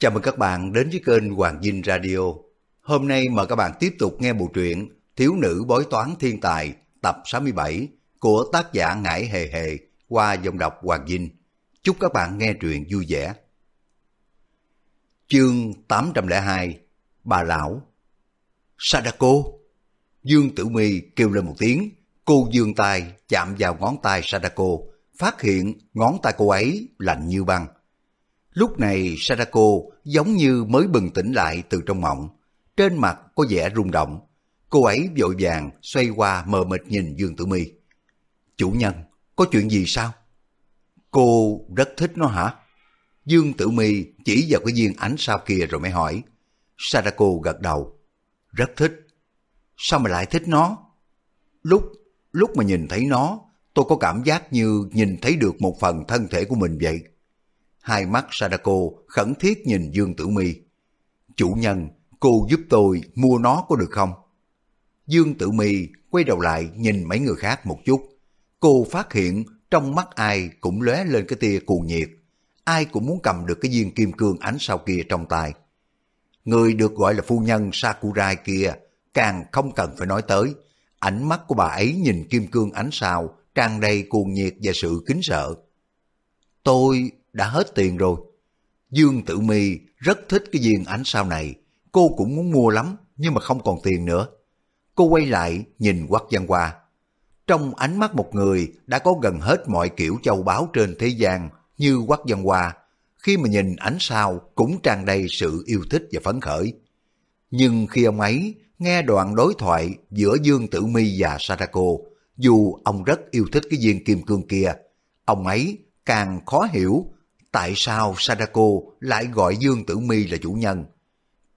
Chào mừng các bạn đến với kênh Hoàng Dinh Radio. Hôm nay mời các bạn tiếp tục nghe bộ truyện Thiếu nữ bói toán thiên tài tập 67 của tác giả Ngải Hề Hề qua dòng đọc Hoàng Dinh. Chúc các bạn nghe truyện vui vẻ. Chương 802 Bà Lão Sadako Dương Tử Mi kêu lên một tiếng, cô dương tay chạm vào ngón tay Sadako, phát hiện ngón tay cô ấy lạnh như băng. Lúc này Sadako giống như mới bừng tỉnh lại từ trong mộng, trên mặt có vẻ rung động. Cô ấy vội vàng xoay qua mờ mịt nhìn Dương Tử Mi. Chủ nhân, có chuyện gì sao? Cô rất thích nó hả? Dương Tử Mi chỉ vào cái viên ánh sao kia rồi mới hỏi. Sadako gật đầu. Rất thích. Sao mà lại thích nó? Lúc, lúc mà nhìn thấy nó, tôi có cảm giác như nhìn thấy được một phần thân thể của mình vậy. Hai mắt Sadako khẩn thiết nhìn Dương Tử Mi. Chủ nhân, cô giúp tôi mua nó có được không? Dương Tử Mi quay đầu lại nhìn mấy người khác một chút. Cô phát hiện trong mắt ai cũng lóe lên cái tia cuồng nhiệt. Ai cũng muốn cầm được cái viên kim cương ánh sao kia trong tay. Người được gọi là phu nhân Sakurai kia càng không cần phải nói tới. Ánh mắt của bà ấy nhìn kim cương ánh sao tràn đầy cuồng nhiệt và sự kính sợ. Tôi đã hết tiền rồi. Dương Tử Mi rất thích cái viên ánh sao này. Cô cũng muốn mua lắm nhưng mà không còn tiền nữa. Cô quay lại nhìn Quắc Văn Hoa. Trong ánh mắt một người đã có gần hết mọi kiểu châu báu trên thế gian như Quắc Văn Hoa, khi mà nhìn ánh sao cũng tràn đầy sự yêu thích và phấn khởi. Nhưng khi ông ấy nghe đoạn đối thoại giữa Dương Tử Mi và Sadako, dù ông rất yêu thích cái viên kim cương kia, ông ấy càng khó hiểu tại sao Sadako lại gọi Dương Tử Mi là chủ nhân.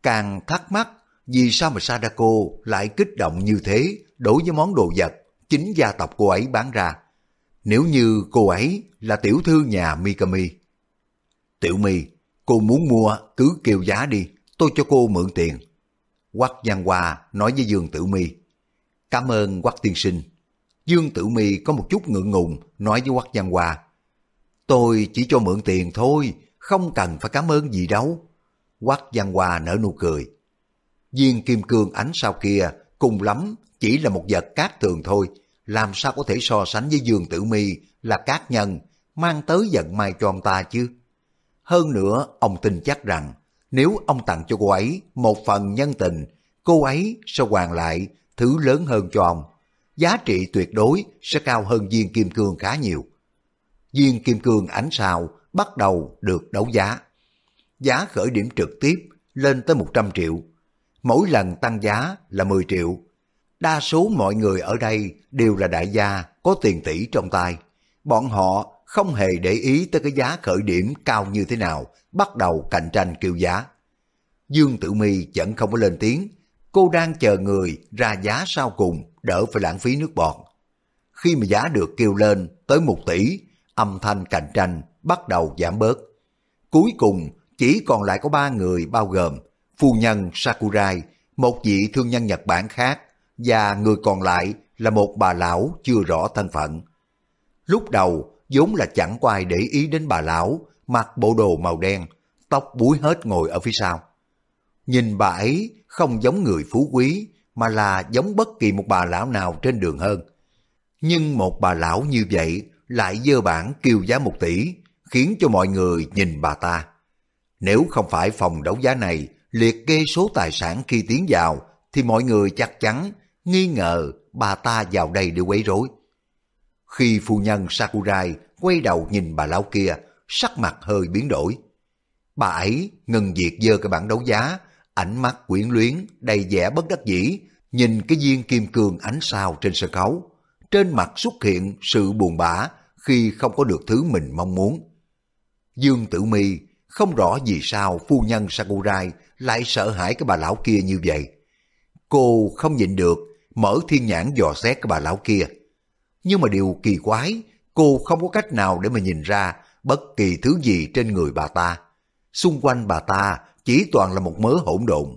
Càng thắc mắc vì sao mà Sadako lại kích động như thế đối với món đồ vật chính gia tộc cô ấy bán ra. Nếu như cô ấy là tiểu thư nhà Mikami. Tiểu Mi, cô muốn mua cứ kêu giá đi, tôi cho cô mượn tiền. Quắc Giang Hoa nói với Dương Tử Mi. Cảm ơn Quắc Tiên Sinh. Dương Tử Mi có một chút ngượng ngùng nói với Quắc Giang Hoa. Tôi chỉ cho mượn tiền thôi, không cần phải cảm ơn gì đâu. Quắc Văn Hoa nở nụ cười. Viên kim cương ánh sao kia cùng lắm chỉ là một vật cát thường thôi, làm sao có thể so sánh với Dương Tử Mi là cát nhân, mang tới vận may cho ông ta chứ. Hơn nữa, ông tin chắc rằng nếu ông tặng cho cô ấy một phần nhân tình, cô ấy sẽ hoàn lại thứ lớn hơn cho ông. Giá trị tuyệt đối sẽ cao hơn viên kim cương khá nhiều. Viên kim cương ánh sao bắt đầu được đấu giá. Giá khởi điểm trực tiếp lên tới 100 triệu. Mỗi lần tăng giá là 10 triệu. Đa số mọi người ở đây đều là đại gia có tiền tỷ trong tay. Bọn họ không hề để ý tới cái giá khởi điểm cao như thế nào, bắt đầu cạnh tranh kêu giá. Dương Tử Mi vẫn không có lên tiếng, cô đang chờ người ra giá sau cùng, đỡ phải lãng phí nước bọt. Khi mà giá được kêu lên tới một tỷ, âm thanh cạnh tranh bắt đầu giảm bớt. Cuối cùng chỉ còn lại có ba người bao gồm phu nhân Sakurai, một vị thương nhân Nhật Bản khác và người còn lại là một bà lão chưa rõ thân phận. Lúc đầu vốn là chẳng có ai để ý đến bà lão, mặc bộ đồ màu đen, tóc búi hết ngồi ở phía sau. Nhìn bà ấy không giống người phú quý, mà là giống bất kỳ một bà lão nào trên đường hơn. Nhưng một bà lão như vậy lại dơ bản kêu giá một tỷ, khiến cho mọi người nhìn bà ta. Nếu không phải phòng đấu giá này liệt kê số tài sản khi tiến vào, thì mọi người chắc chắn nghi ngờ bà ta vào đây để quấy rối. Khi phu nhân Sakurai quay đầu nhìn bà lão kia, sắc mặt hơi biến đổi. Bà ấy ngừng việc dơ cái bản đấu giá, ánh mắt quyến luyến, đầy vẻ bất đắc dĩ, nhìn cái viên kim cương ánh sao trên sân khấu. Trên mặt xuất hiện sự buồn bã khi không có được thứ mình mong muốn. Dương Tử Mi không rõ vì sao phu nhân Sakurai lại sợ hãi cái bà lão kia như vậy. Cô không nhịn được, mở thiên nhãn dò xét cái bà lão kia. Nhưng mà điều kỳ quái, cô không có cách nào để mà nhìn ra bất kỳ thứ gì trên người bà ta. Xung quanh bà ta chỉ toàn là một mớ hỗn độn.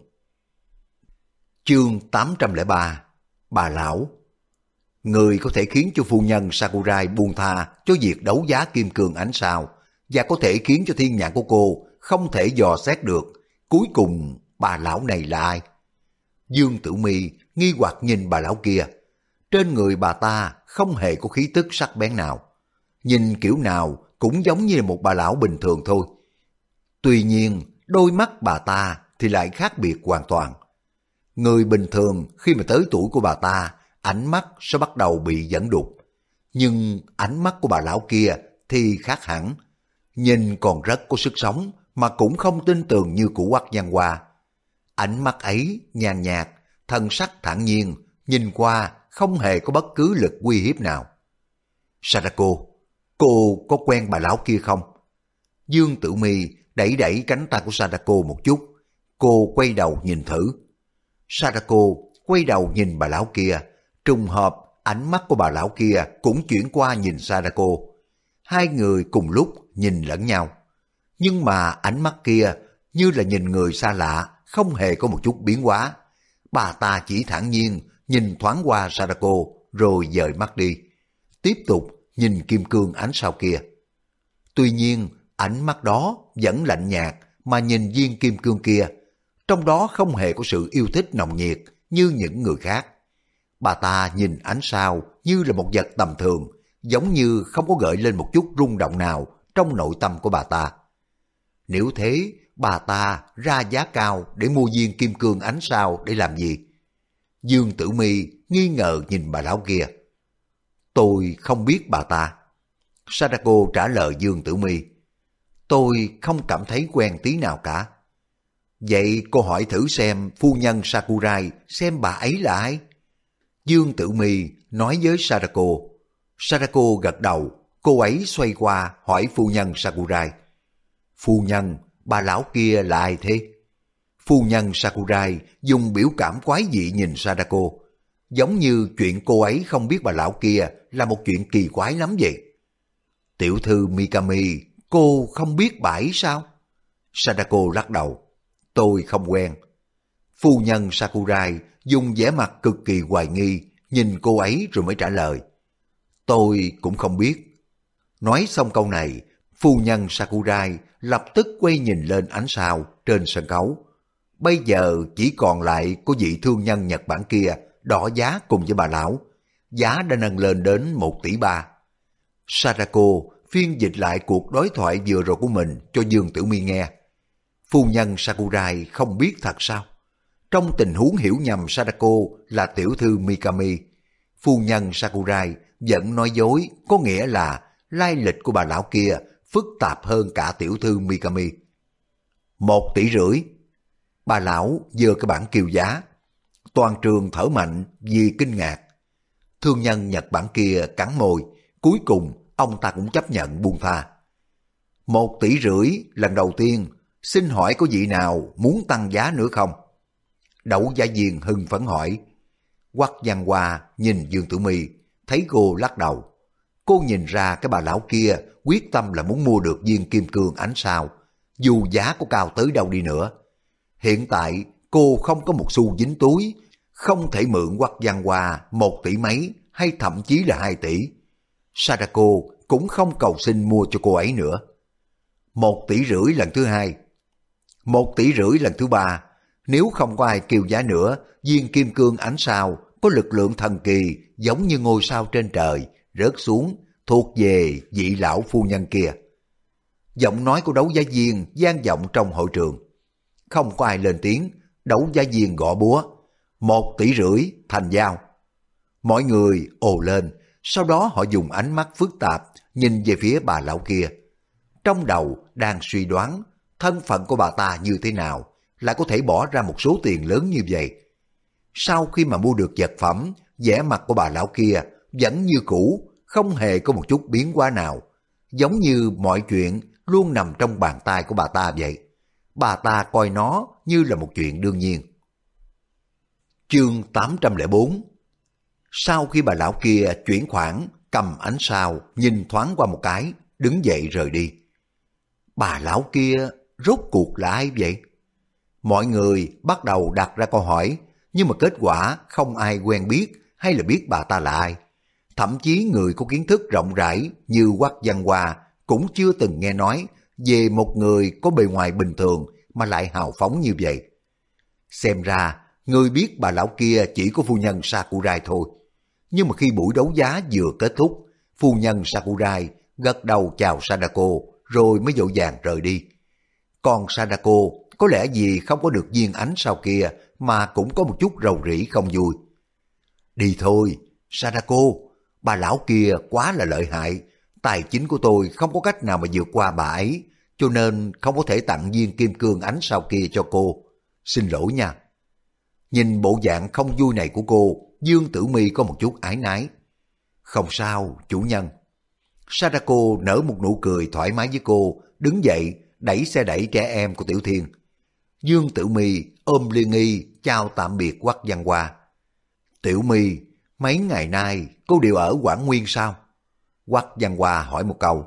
Chương 803 Bà lão Người có thể khiến cho phu nhân Sakurai buông tha cho việc đấu giá kim cương ánh sao và có thể khiến cho thiên nhãn của cô không thể dò xét được, cuối cùng bà lão này là ai? Dương Tử Mi nghi hoặc nhìn bà lão kia. Trên người bà ta không hề có khí tức sắc bén nào. Nhìn kiểu nào cũng giống như một bà lão bình thường thôi. Tuy nhiên, đôi mắt bà ta thì lại khác biệt hoàn toàn. Người bình thường khi mà tới tuổi của bà ta, ánh mắt sẽ bắt đầu bị dẫn đục. Nhưng ánh mắt của bà lão kia thì khác hẳn. Nhìn còn rất có sức sống mà cũng không tin tưởng như của quắc văn hoa. Ánh mắt ấy nhàn nhạt, thân sắc thản nhiên, nhìn qua không hề có bất cứ lực uy hiếp nào. Sarako, cô có quen bà lão kia không? Dương Tử Mi đẩy đẩy cánh tay của Sadako một chút. Cô quay đầu nhìn thử. Sadako quay đầu nhìn bà lão kia. Trùng hợp, ánh mắt của bà lão kia cũng chuyển qua nhìn Sadako. Hai người cùng lúc nhìn lẫn nhau. Nhưng mà ánh mắt kia như là nhìn người xa lạ, không hề có một chút biến hóa. Bà ta chỉ thản nhiên nhìn thoáng qua Sadako rồi dời mắt đi. Tiếp tục nhìn kim cương ánh sao kia. Tuy nhiên, ánh mắt đó vẫn lạnh nhạt mà nhìn viên kim cương kia. Trong đó không hề có sự yêu thích nồng nhiệt như những người khác. Bà ta nhìn ánh sao như là một vật tầm thường, giống như không có gợi lên một chút rung động nào trong nội tâm của bà ta. Nếu thế, bà ta ra giá cao để mua viên kim cương ánh sao để làm gì? Dương Tử Mi nghi ngờ nhìn bà lão kia. Tôi không biết bà ta. Sadako trả lời Dương Tử Mi. Tôi không cảm thấy quen tí nào cả. Vậy cô hỏi thử xem phu nhân Sakurai xem bà ấy là ai? Dương Tử Mi nói với Sadako. Sadako gật đầu, cô ấy xoay qua hỏi phu nhân Sakurai. Phu nhân, bà lão kia là ai thế? Phu nhân Sakurai dùng biểu cảm quái dị nhìn Sadako, giống như chuyện cô ấy không biết bà lão kia là một chuyện kỳ quái lắm vậy. Tiểu thư Mikami, cô không biết bà ấy sao? Sadako lắc đầu, tôi không quen. Phu nhân Sakurai dùng vẻ mặt cực kỳ hoài nghi, nhìn cô ấy rồi mới trả lời. Tôi cũng không biết. Nói xong câu này, phu nhân Sakurai lập tức quay nhìn lên ánh sao trên sân khấu. Bây giờ chỉ còn lại có vị thương nhân Nhật Bản kia đỏ giá cùng với bà lão. Giá đã nâng lên đến một tỷ ba. Sadako phiên dịch lại cuộc đối thoại vừa rồi của mình cho Dương Tử Mi nghe. Phu nhân Sakurai không biết thật sao? Trong tình huống hiểu nhầm Sadako là tiểu thư Mikami, phu nhân Sakurai vẫn nói dối có nghĩa là lai lịch của bà lão kia phức tạp hơn cả tiểu thư Mikami. Một tỷ rưỡi. Bà lão vừa cái bản kiều giá. Toàn trường thở mạnh vì kinh ngạc. Thương nhân Nhật Bản kia cắn môi. Cuối cùng ông ta cũng chấp nhận buông tha. Một tỷ rưỡi lần đầu tiên. Xin hỏi có vị nào muốn tăng giá nữa không? Đậu gia diền hưng phấn hỏi. Quắc văn hoa nhìn Dương Tử Mi thấy cô lắc đầu. Cô nhìn ra cái bà lão kia quyết tâm là muốn mua được viên kim cương ánh sao, dù giá có cao tới đâu đi nữa. Hiện tại cô không có một xu dính túi, không thể mượn quắc văn hoa một tỷ mấy hay thậm chí là hai tỷ. Sadako cũng không cầu xin mua cho cô ấy nữa. Một tỷ rưỡi lần thứ hai, một tỷ rưỡi lần thứ ba, nếu không có ai kêu giá nữa, viên kim cương ánh sao có lực lượng thần kỳ giống như ngôi sao trên trời, rớt xuống thuộc về vị lão phu nhân kia. Giọng nói của đấu giá viên gian vọng trong hội trường. Không có ai lên tiếng, đấu giá viên gõ búa. Một tỷ rưỡi thành giao. Mọi người ồ lên, sau đó họ dùng ánh mắt phức tạp nhìn về phía bà lão kia. Trong đầu đang suy đoán thân phận của bà ta như thế nào, lại có thể bỏ ra một số tiền lớn như vậy. Sau khi mà mua được vật phẩm, vẻ mặt của bà lão kia vẫn như cũ, không hề có một chút biến hóa nào, giống như mọi chuyện luôn nằm trong bàn tay của bà ta vậy. Bà ta coi nó như là một chuyện đương nhiên. Chương 804 Sau khi bà lão kia chuyển khoản, cầm ánh sao, nhìn thoáng qua một cái, đứng dậy rời đi. Bà lão kia rốt cuộc là ai vậy? Mọi người bắt đầu đặt ra câu hỏi, nhưng mà kết quả không ai quen biết hay là biết bà ta là ai. Thậm chí người có kiến thức rộng rãi như Quách Văn hòa cũng chưa từng nghe nói về một người có bề ngoài bình thường mà lại hào phóng như vậy. Xem ra, người biết bà lão kia chỉ có phu nhân Sakurai thôi. Nhưng mà khi buổi đấu giá vừa kết thúc, phu nhân Sakurai gật đầu chào Sadako rồi mới dỗ dàng rời đi. Còn Sadako có lẽ gì không có được viên ánh sau kia mà cũng có một chút rầu rĩ không vui. Đi thôi, Sadako, bà lão kia quá là lợi hại, tài chính của tôi không có cách nào mà vượt qua bà ấy, cho nên không có thể tặng viên kim cương ánh sao kia cho cô. Xin lỗi nha. Nhìn bộ dạng không vui này của cô, Dương Tử Mi có một chút ái nái. Không sao, chủ nhân. Sadako nở một nụ cười thoải mái với cô, đứng dậy, đẩy xe đẩy trẻ em của Tiểu Thiên. Dương Tử Mi ôm Liên Nghi chào tạm biệt Quách Văn Hoa. Tiểu My, mấy ngày nay cô đều ở Quảng Nguyên sao? Quách Văn Hoa hỏi một câu.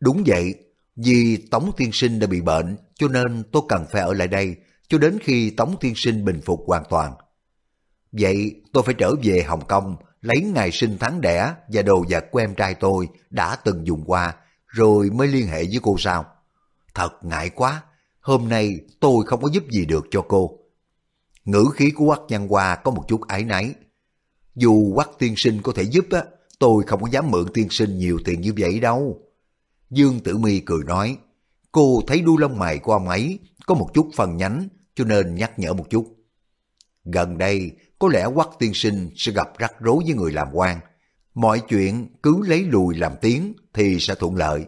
Đúng vậy, vì Tống Tiên Sinh đã bị bệnh, cho nên tôi cần phải ở lại đây cho đến khi Tống Tiên Sinh bình phục hoàn toàn. Vậy tôi phải trở về Hồng Kông lấy ngày sinh tháng đẻ và đồ vật của em trai tôi đã từng dùng qua, rồi mới liên hệ với cô sao? Thật ngại quá, hôm nay tôi không có giúp gì được cho cô. Ngữ khí của Quắc Nhân Hoa có một chút ái náy. Dù Quắc tiên sinh có thể giúp á, tôi không có dám mượn tiên sinh nhiều tiền như vậy đâu. Dương Tử Mi cười nói, cô thấy đuôi lông mày của ông ấy có một chút phần nhánh, cho nên nhắc nhở một chút. Gần đây, có lẽ Quắc tiên sinh sẽ gặp rắc rối với người làm quan. Mọi chuyện cứ lấy lùi làm tiếng thì sẽ thuận lợi.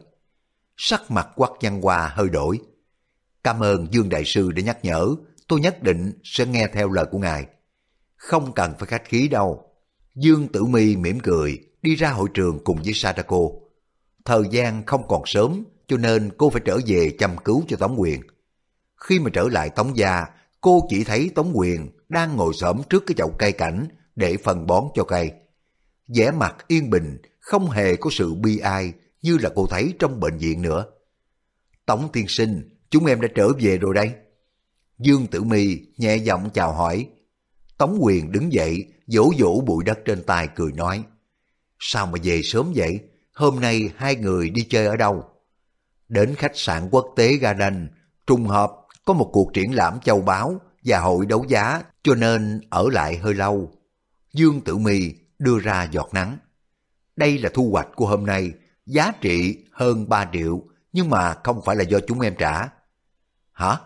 Sắc mặt Quắc Văn Hoa hơi đổi. Cảm ơn Dương Đại Sư đã nhắc nhở, tôi nhất định sẽ nghe theo lời của ngài. Không cần phải khách khí đâu. Dương Tử Mi mỉm cười, đi ra hội trường cùng với Sadako. Thời gian không còn sớm, cho nên cô phải trở về chăm cứu cho Tống Quyền. Khi mà trở lại Tống Gia, cô chỉ thấy Tống Quyền đang ngồi xổm trước cái chậu cây cảnh để phân bón cho cây. vẻ mặt yên bình, không hề có sự bi ai như là cô thấy trong bệnh viện nữa. Tống tiên sinh, chúng em đã trở về rồi đây. Dương Tử Mi nhẹ giọng chào hỏi. Tống Quyền đứng dậy, vỗ vỗ bụi đất trên tay cười nói. Sao mà về sớm vậy? Hôm nay hai người đi chơi ở đâu? Đến khách sạn quốc tế Garden, trùng hợp có một cuộc triển lãm châu báu và hội đấu giá cho nên ở lại hơi lâu. Dương Tử Mi đưa ra giọt nắng. Đây là thu hoạch của hôm nay, giá trị hơn 3 triệu, nhưng mà không phải là do chúng em trả. Hả?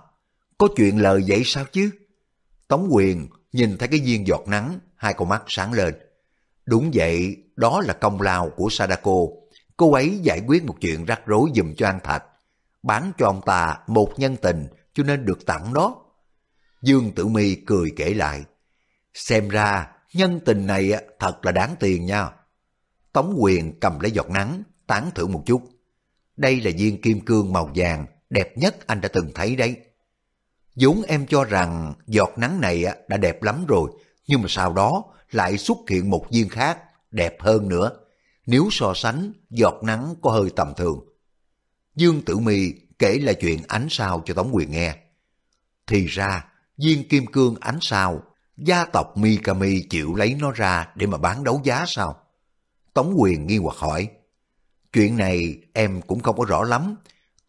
Có chuyện lời vậy sao chứ? Tống quyền nhìn thấy cái viên giọt nắng, hai con mắt sáng lên. Đúng vậy, đó là công lao của Sadako. Cô ấy giải quyết một chuyện rắc rối dùm cho An Thạch. Bán cho ông ta một nhân tình cho nên được tặng đó. Dương Tử Mi cười kể lại. Xem ra nhân tình này thật là đáng tiền nha. Tống quyền cầm lấy giọt nắng, tán thưởng một chút. Đây là viên kim cương màu vàng, đẹp nhất anh đã từng thấy đấy vốn em cho rằng giọt nắng này đã đẹp lắm rồi, nhưng mà sau đó lại xuất hiện một viên khác, đẹp hơn nữa. Nếu so sánh, giọt nắng có hơi tầm thường. Dương Tử Mi kể lại chuyện ánh sao cho Tống Quyền nghe. Thì ra, viên kim cương ánh sao, gia tộc Mikami chịu lấy nó ra để mà bán đấu giá sao? Tống Quyền nghi hoặc hỏi. Chuyện này em cũng không có rõ lắm.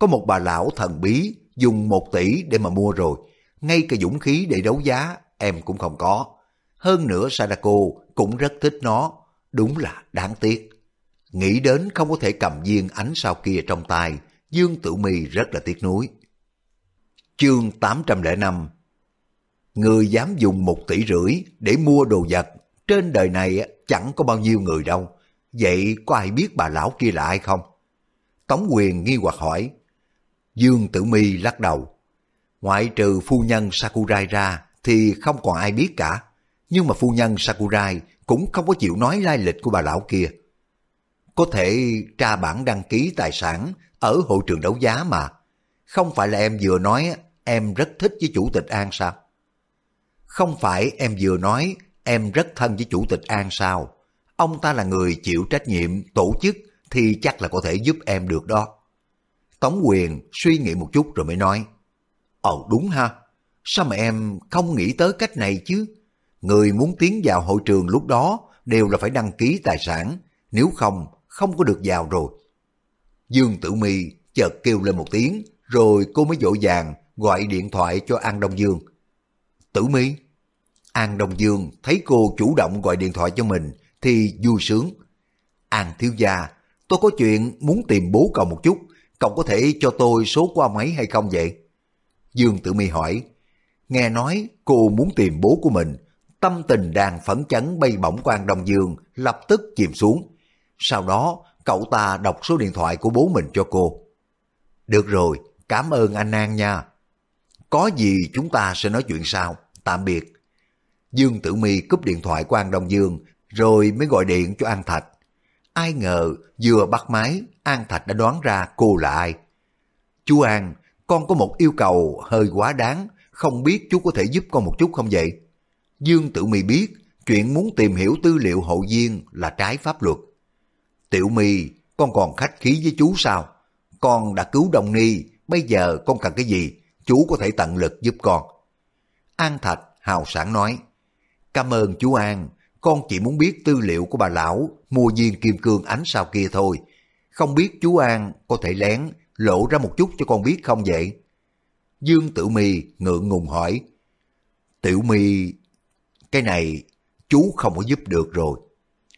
Có một bà lão thần bí dùng một tỷ để mà mua rồi. Ngay cả dũng khí để đấu giá em cũng không có. Hơn nữa Sadako cũng rất thích nó. Đúng là đáng tiếc. Nghĩ đến không có thể cầm viên ánh sao kia trong tay, Dương Tử Mi rất là tiếc nuối. Chương 805 Người dám dùng một tỷ rưỡi để mua đồ vật, trên đời này chẳng có bao nhiêu người đâu. Vậy có ai biết bà lão kia là ai không? Tống quyền nghi hoặc hỏi, Dương Tử Mi lắc đầu. Ngoại trừ phu nhân Sakurai ra thì không còn ai biết cả. Nhưng mà phu nhân Sakurai cũng không có chịu nói lai lịch của bà lão kia. Có thể tra bản đăng ký tài sản ở hội trường đấu giá mà. Không phải là em vừa nói em rất thích với chủ tịch An sao? Không phải em vừa nói em rất thân với chủ tịch An sao? Ông ta là người chịu trách nhiệm tổ chức thì chắc là có thể giúp em được đó. Tống quyền suy nghĩ một chút rồi mới nói. Ồ đúng ha, sao mà em không nghĩ tới cách này chứ? Người muốn tiến vào hội trường lúc đó đều là phải đăng ký tài sản, nếu không, không có được vào rồi. Dương Tử Mi chợt kêu lên một tiếng, rồi cô mới vội vàng gọi điện thoại cho An Đông Dương. Tử mi An Đông Dương thấy cô chủ động gọi điện thoại cho mình thì vui sướng. An thiếu gia, tôi có chuyện muốn tìm bố cậu một chút, cậu có thể cho tôi số qua máy hay không vậy? Dương Tử Mi hỏi, nghe nói cô muốn tìm bố của mình, tâm tình đang phấn chấn bay bổng quan đồng Đông Dương lập tức chìm xuống. Sau đó, cậu ta đọc số điện thoại của bố mình cho cô. Được rồi, cảm ơn anh An nha. Có gì chúng ta sẽ nói chuyện sau, tạm biệt. Dương Tử Mi cúp điện thoại của An Đông Dương, rồi mới gọi điện cho An Thạch. Ai ngờ vừa bắt máy, An Thạch đã đoán ra cô là ai. Chú An, con có một yêu cầu hơi quá đáng, không biết chú có thể giúp con một chút không vậy? Dương Tử Mi biết chuyện muốn tìm hiểu tư liệu hậu viên là trái pháp luật. Tiểu Mi, con còn khách khí với chú sao? Con đã cứu Đồng Ni, bây giờ con cần cái gì? Chú có thể tận lực giúp con. An Thạch hào sản nói, Cảm ơn chú An, con chỉ muốn biết tư liệu của bà lão mua viên kim cương ánh sao kia thôi. Không biết chú An có thể lén lộ ra một chút cho con biết không vậy? Dương Tử Mi ngượng ngùng hỏi. Tiểu Mi, cái này chú không có giúp được rồi.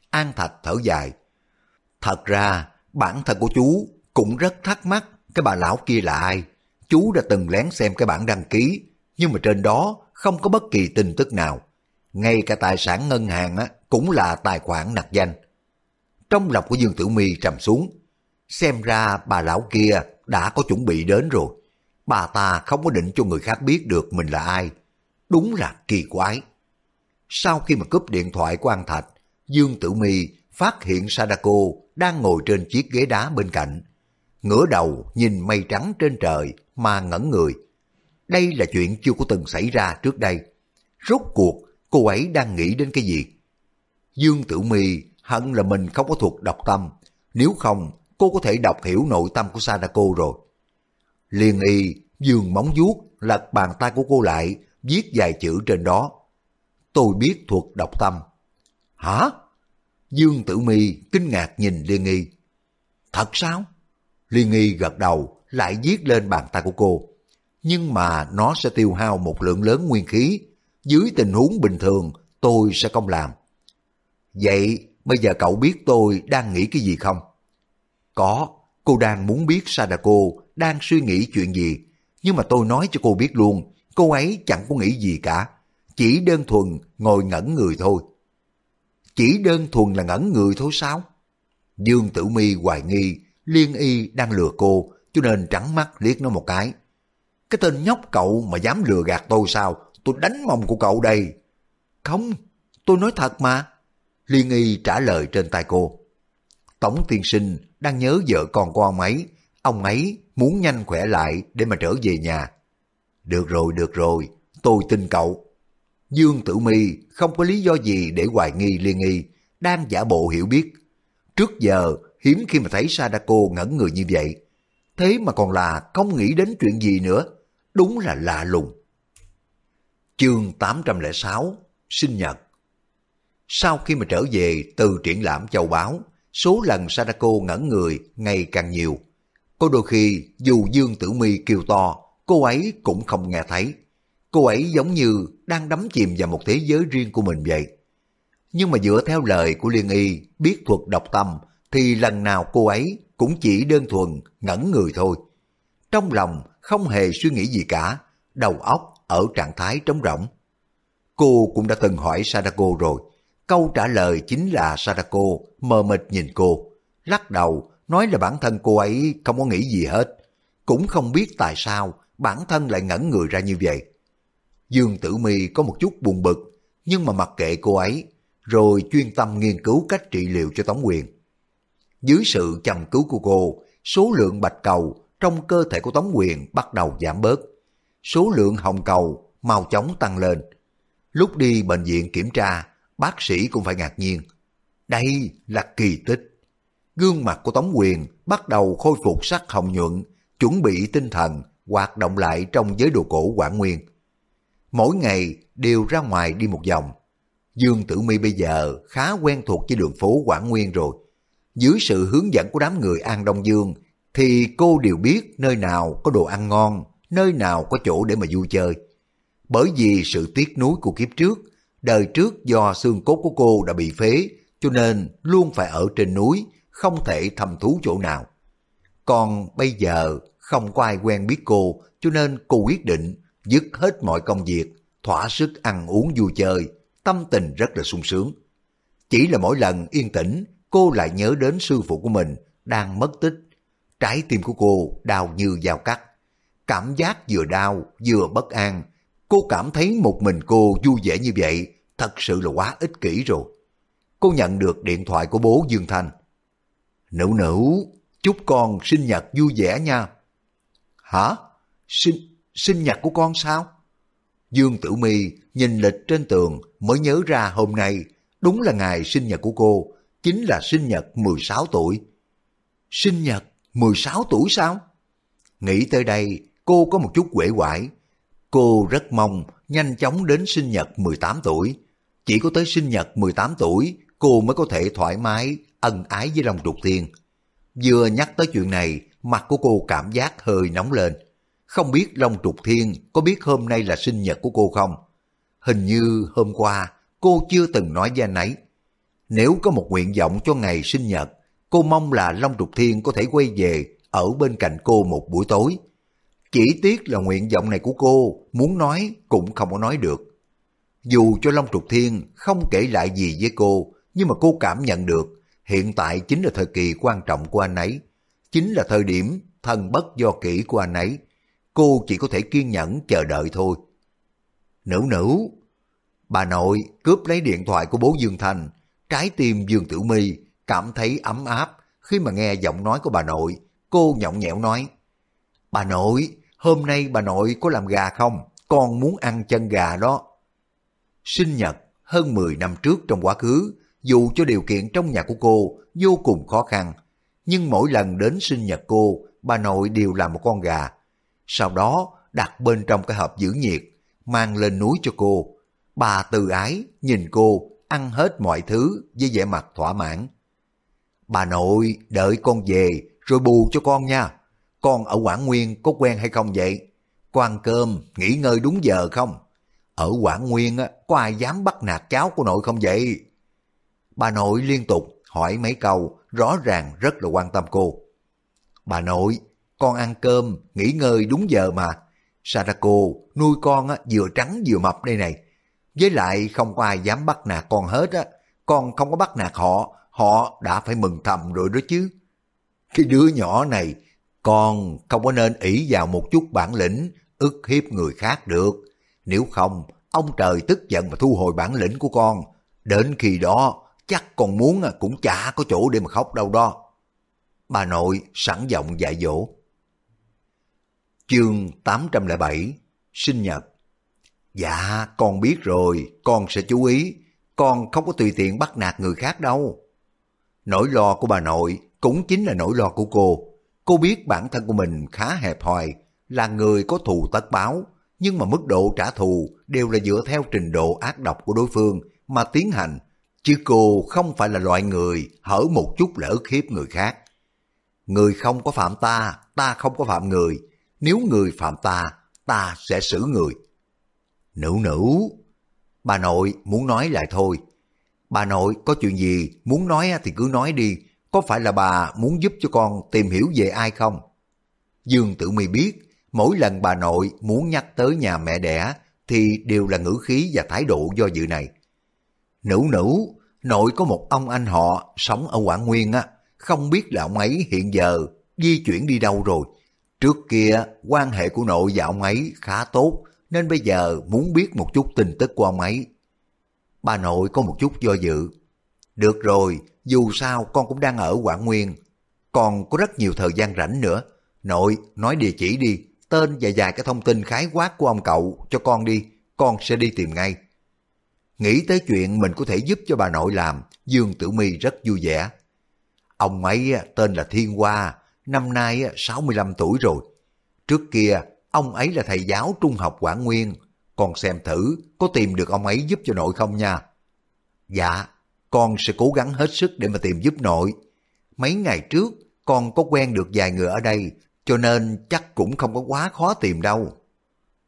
An Thạch thở dài. Thật ra, bản thân của chú cũng rất thắc mắc cái bà lão kia là ai. Chú đã từng lén xem cái bản đăng ký, nhưng mà trên đó không có bất kỳ tin tức nào. Ngay cả tài sản ngân hàng á, cũng là tài khoản nặc danh. Trong lòng của Dương Tử Mi trầm xuống. Xem ra bà lão kia đã có chuẩn bị đến rồi. Bà ta không có định cho người khác biết được mình là ai. Đúng là kỳ quái. Sau khi mà cúp điện thoại của An Thạch, Dương Tử Mi phát hiện Sadako đang ngồi trên chiếc ghế đá bên cạnh. Ngửa đầu nhìn mây trắng trên trời mà ngẩn người. Đây là chuyện chưa có từng xảy ra trước đây. Rốt cuộc cô ấy đang nghĩ đến cái gì? Dương Tử Mi hận là mình không có thuộc đọc tâm, nếu không cô có thể đọc hiểu nội tâm của Sadako rồi. Liên y dường móng vuốt lật bàn tay của cô lại, viết vài chữ trên đó. Tôi biết thuộc đọc tâm. Hả? Dương Tử Mi kinh ngạc nhìn Liên y. Thật sao? Liên y gật đầu, lại viết lên bàn tay của cô. Nhưng mà nó sẽ tiêu hao một lượng lớn nguyên khí, dưới tình huống bình thường tôi sẽ không làm. Vậy bây giờ cậu biết tôi đang nghĩ cái gì không? Có, cô đang muốn biết Sadako đang suy nghĩ chuyện gì. Nhưng mà tôi nói cho cô biết luôn, cô ấy chẳng có nghĩ gì cả. Chỉ đơn thuần ngồi ngẩn người thôi. Chỉ đơn thuần là ngẩn người thôi sao? Dương Tử Mi hoài nghi Liên Y đang lừa cô, cho nên trắng mắt liếc nó một cái. Cái tên nhóc cậu mà dám lừa gạt tôi sao? tôi đánh mông của cậu đây. Không, tôi nói thật mà. Liên y trả lời trên tay cô. Tổng tiên sinh đang nhớ vợ con của ông ấy. Ông ấy muốn nhanh khỏe lại để mà trở về nhà. Được rồi, được rồi, tôi tin cậu. Dương Tử Mi không có lý do gì để hoài nghi Liên nghi đang giả bộ hiểu biết. Trước giờ hiếm khi mà thấy Sadako ngẩn người như vậy. Thế mà còn là không nghĩ đến chuyện gì nữa. Đúng là lạ lùng. Chương 806 Sinh nhật Sau khi mà trở về từ triển lãm châu báu, số lần Sadako ngẩn người ngày càng nhiều. Có đôi khi dù Dương Tử Mi kêu to, cô ấy cũng không nghe thấy. Cô ấy giống như đang đắm chìm vào một thế giới riêng của mình vậy. Nhưng mà dựa theo lời của Liên Y biết thuật độc tâm thì lần nào cô ấy cũng chỉ đơn thuần ngẩn người thôi. Trong lòng không hề suy nghĩ gì cả, đầu óc ở trạng thái trống rỗng. Cô cũng đã từng hỏi Sadako rồi. Câu trả lời chính là Sadako mờ mịt nhìn cô, lắc đầu, nói là bản thân cô ấy không có nghĩ gì hết. Cũng không biết tại sao bản thân lại ngẩn người ra như vậy. Dương Tử Mi có một chút buồn bực, nhưng mà mặc kệ cô ấy, rồi chuyên tâm nghiên cứu cách trị liệu cho Tống Quyền. Dưới sự chăm cứu của cô, số lượng bạch cầu trong cơ thể của Tống Quyền bắt đầu giảm bớt số lượng hồng cầu mau chóng tăng lên. Lúc đi bệnh viện kiểm tra, bác sĩ cũng phải ngạc nhiên. Đây là kỳ tích. Gương mặt của Tống Quyền bắt đầu khôi phục sắc hồng nhuận, chuẩn bị tinh thần, hoạt động lại trong giới đồ cổ Quảng Nguyên. Mỗi ngày đều ra ngoài đi một vòng. Dương Tử Mi bây giờ khá quen thuộc với đường phố Quảng Nguyên rồi. Dưới sự hướng dẫn của đám người An Đông Dương, thì cô đều biết nơi nào có đồ ăn ngon, nơi nào có chỗ để mà vui chơi. Bởi vì sự tiếc nuối của kiếp trước, đời trước do xương cốt của cô đã bị phế, cho nên luôn phải ở trên núi, không thể thăm thú chỗ nào. Còn bây giờ không có ai quen biết cô, cho nên cô quyết định dứt hết mọi công việc, thỏa sức ăn uống vui chơi, tâm tình rất là sung sướng. Chỉ là mỗi lần yên tĩnh, cô lại nhớ đến sư phụ của mình đang mất tích. Trái tim của cô đau như dao cắt. Cảm giác vừa đau vừa bất an. Cô cảm thấy một mình cô vui vẻ như vậy thật sự là quá ích kỷ rồi. Cô nhận được điện thoại của bố Dương Thanh. Nữ nữ, chúc con sinh nhật vui vẻ nha. Hả? Sinh, sinh nhật của con sao? Dương Tử Mi nhìn lịch trên tường mới nhớ ra hôm nay đúng là ngày sinh nhật của cô, chính là sinh nhật 16 tuổi. Sinh nhật 16 tuổi sao? Nghĩ tới đây, cô có một chút quể quải. Cô rất mong nhanh chóng đến sinh nhật 18 tuổi. Chỉ có tới sinh nhật 18 tuổi, cô mới có thể thoải mái, ân ái với lòng trục thiên. Vừa nhắc tới chuyện này, mặt của cô cảm giác hơi nóng lên. Không biết Long Trục Thiên có biết hôm nay là sinh nhật của cô không? Hình như hôm qua cô chưa từng nói với anh ấy. Nếu có một nguyện vọng cho ngày sinh nhật, cô mong là Long Trục Thiên có thể quay về ở bên cạnh cô một buổi tối. Chỉ tiếc là nguyện vọng này của cô muốn nói cũng không có nói được. Dù cho Long Trục Thiên không kể lại gì với cô, nhưng mà cô cảm nhận được hiện tại chính là thời kỳ quan trọng của anh ấy. Chính là thời điểm thần bất do kỹ của anh ấy. Cô chỉ có thể kiên nhẫn chờ đợi thôi. Nữ nữ, bà nội cướp lấy điện thoại của bố Dương Thành, trái tim Dương Tử My cảm thấy ấm áp khi mà nghe giọng nói của bà nội. Cô nhõng nhẽo nói, Bà nội, hôm nay bà nội có làm gà không? Con muốn ăn chân gà đó. Sinh nhật hơn 10 năm trước trong quá khứ, dù cho điều kiện trong nhà của cô vô cùng khó khăn, nhưng mỗi lần đến sinh nhật cô, bà nội đều làm một con gà. Sau đó đặt bên trong cái hộp giữ nhiệt, mang lên núi cho cô. Bà từ ái nhìn cô ăn hết mọi thứ với vẻ mặt thỏa mãn. Bà nội đợi con về rồi bù cho con nha. Con ở Quảng Nguyên có quen hay không vậy? Có ăn cơm, nghỉ ngơi đúng giờ không? Ở Quảng Nguyên có ai dám bắt nạt cháu của nội không vậy? Bà nội liên tục hỏi mấy câu rõ ràng rất là quan tâm cô. Bà nội, con ăn cơm, nghỉ ngơi đúng giờ mà. Sarako nuôi con vừa trắng vừa mập đây này. Với lại không có ai dám bắt nạt con hết á. Con không có bắt nạt họ, họ đã phải mừng thầm rồi đó chứ. Cái đứa nhỏ này, con không có nên ỷ vào một chút bản lĩnh, ức hiếp người khác được. Nếu không, ông trời tức giận và thu hồi bản lĩnh của con. Đến khi đó, chắc con muốn à, cũng chả có chỗ để mà khóc đâu đó. Bà nội sẵn giọng dạy dỗ. Chương 807 Sinh nhật Dạ, con biết rồi, con sẽ chú ý. Con không có tùy tiện bắt nạt người khác đâu. Nỗi lo của bà nội cũng chính là nỗi lo của cô. Cô biết bản thân của mình khá hẹp hòi, là người có thù tất báo, nhưng mà mức độ trả thù đều là dựa theo trình độ ác độc của đối phương mà tiến hành, chứ cô không phải là loại người hở một chút lỡ khiếp người khác. Người không có phạm ta, ta không có phạm người, nếu người phạm ta, ta sẽ xử người. Nữ nữ, bà nội muốn nói lại thôi. Bà nội có chuyện gì muốn nói thì cứ nói đi, có phải là bà muốn giúp cho con tìm hiểu về ai không? Dương Tử Mi biết, mỗi lần bà nội muốn nhắc tới nhà mẹ đẻ thì đều là ngữ khí và thái độ do dự này. Nữ nữ, nội có một ông anh họ sống ở Quảng Nguyên á, không biết là ông ấy hiện giờ di chuyển đi đâu rồi. Trước kia, quan hệ của nội và ông ấy khá tốt, nên bây giờ muốn biết một chút tin tức của ông ấy. Bà nội có một chút do dự. Được rồi, dù sao con cũng đang ở Quảng Nguyên, còn có rất nhiều thời gian rảnh nữa. Nội, nói địa chỉ đi, tên và vài cái thông tin khái quát của ông cậu cho con đi, con sẽ đi tìm ngay. Nghĩ tới chuyện mình có thể giúp cho bà nội làm, Dương Tử My rất vui vẻ. Ông ấy tên là Thiên Hoa, năm nay 65 tuổi rồi. Trước kia, ông ấy là thầy giáo trung học Quảng Nguyên, con xem thử có tìm được ông ấy giúp cho nội không nha. Dạ, con sẽ cố gắng hết sức để mà tìm giúp nội. Mấy ngày trước, con có quen được vài người ở đây, cho nên chắc cũng không có quá khó tìm đâu.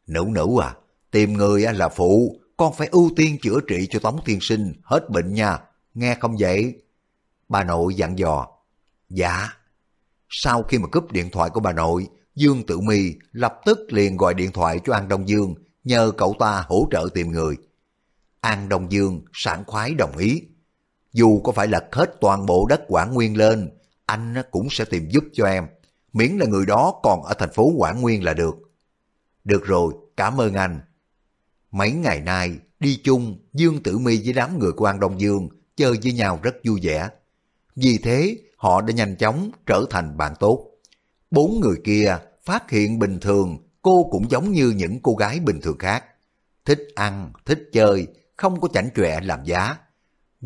Nữ nữ à, tìm người là phụ, con phải ưu tiên chữa trị cho Tống thiên Sinh hết bệnh nha, nghe không vậy? Bà nội dặn dò. Dạ. Sau khi mà cúp điện thoại của bà nội, Dương Tử My lập tức liền gọi điện thoại cho An Đông Dương nhờ cậu ta hỗ trợ tìm người. An Đông Dương sảng khoái đồng ý. Dù có phải lật hết toàn bộ đất Quảng Nguyên lên, anh cũng sẽ tìm giúp cho em. Miễn là người đó còn ở thành phố Quảng Nguyên là được. Được rồi, cảm ơn anh. Mấy ngày nay, đi chung, Dương Tử My với đám người quan Đông Dương chơi với nhau rất vui vẻ. Vì thế, họ đã nhanh chóng trở thành bạn tốt. Bốn người kia phát hiện bình thường cô cũng giống như những cô gái bình thường khác. Thích ăn, thích chơi, không có chảnh chọe làm giá.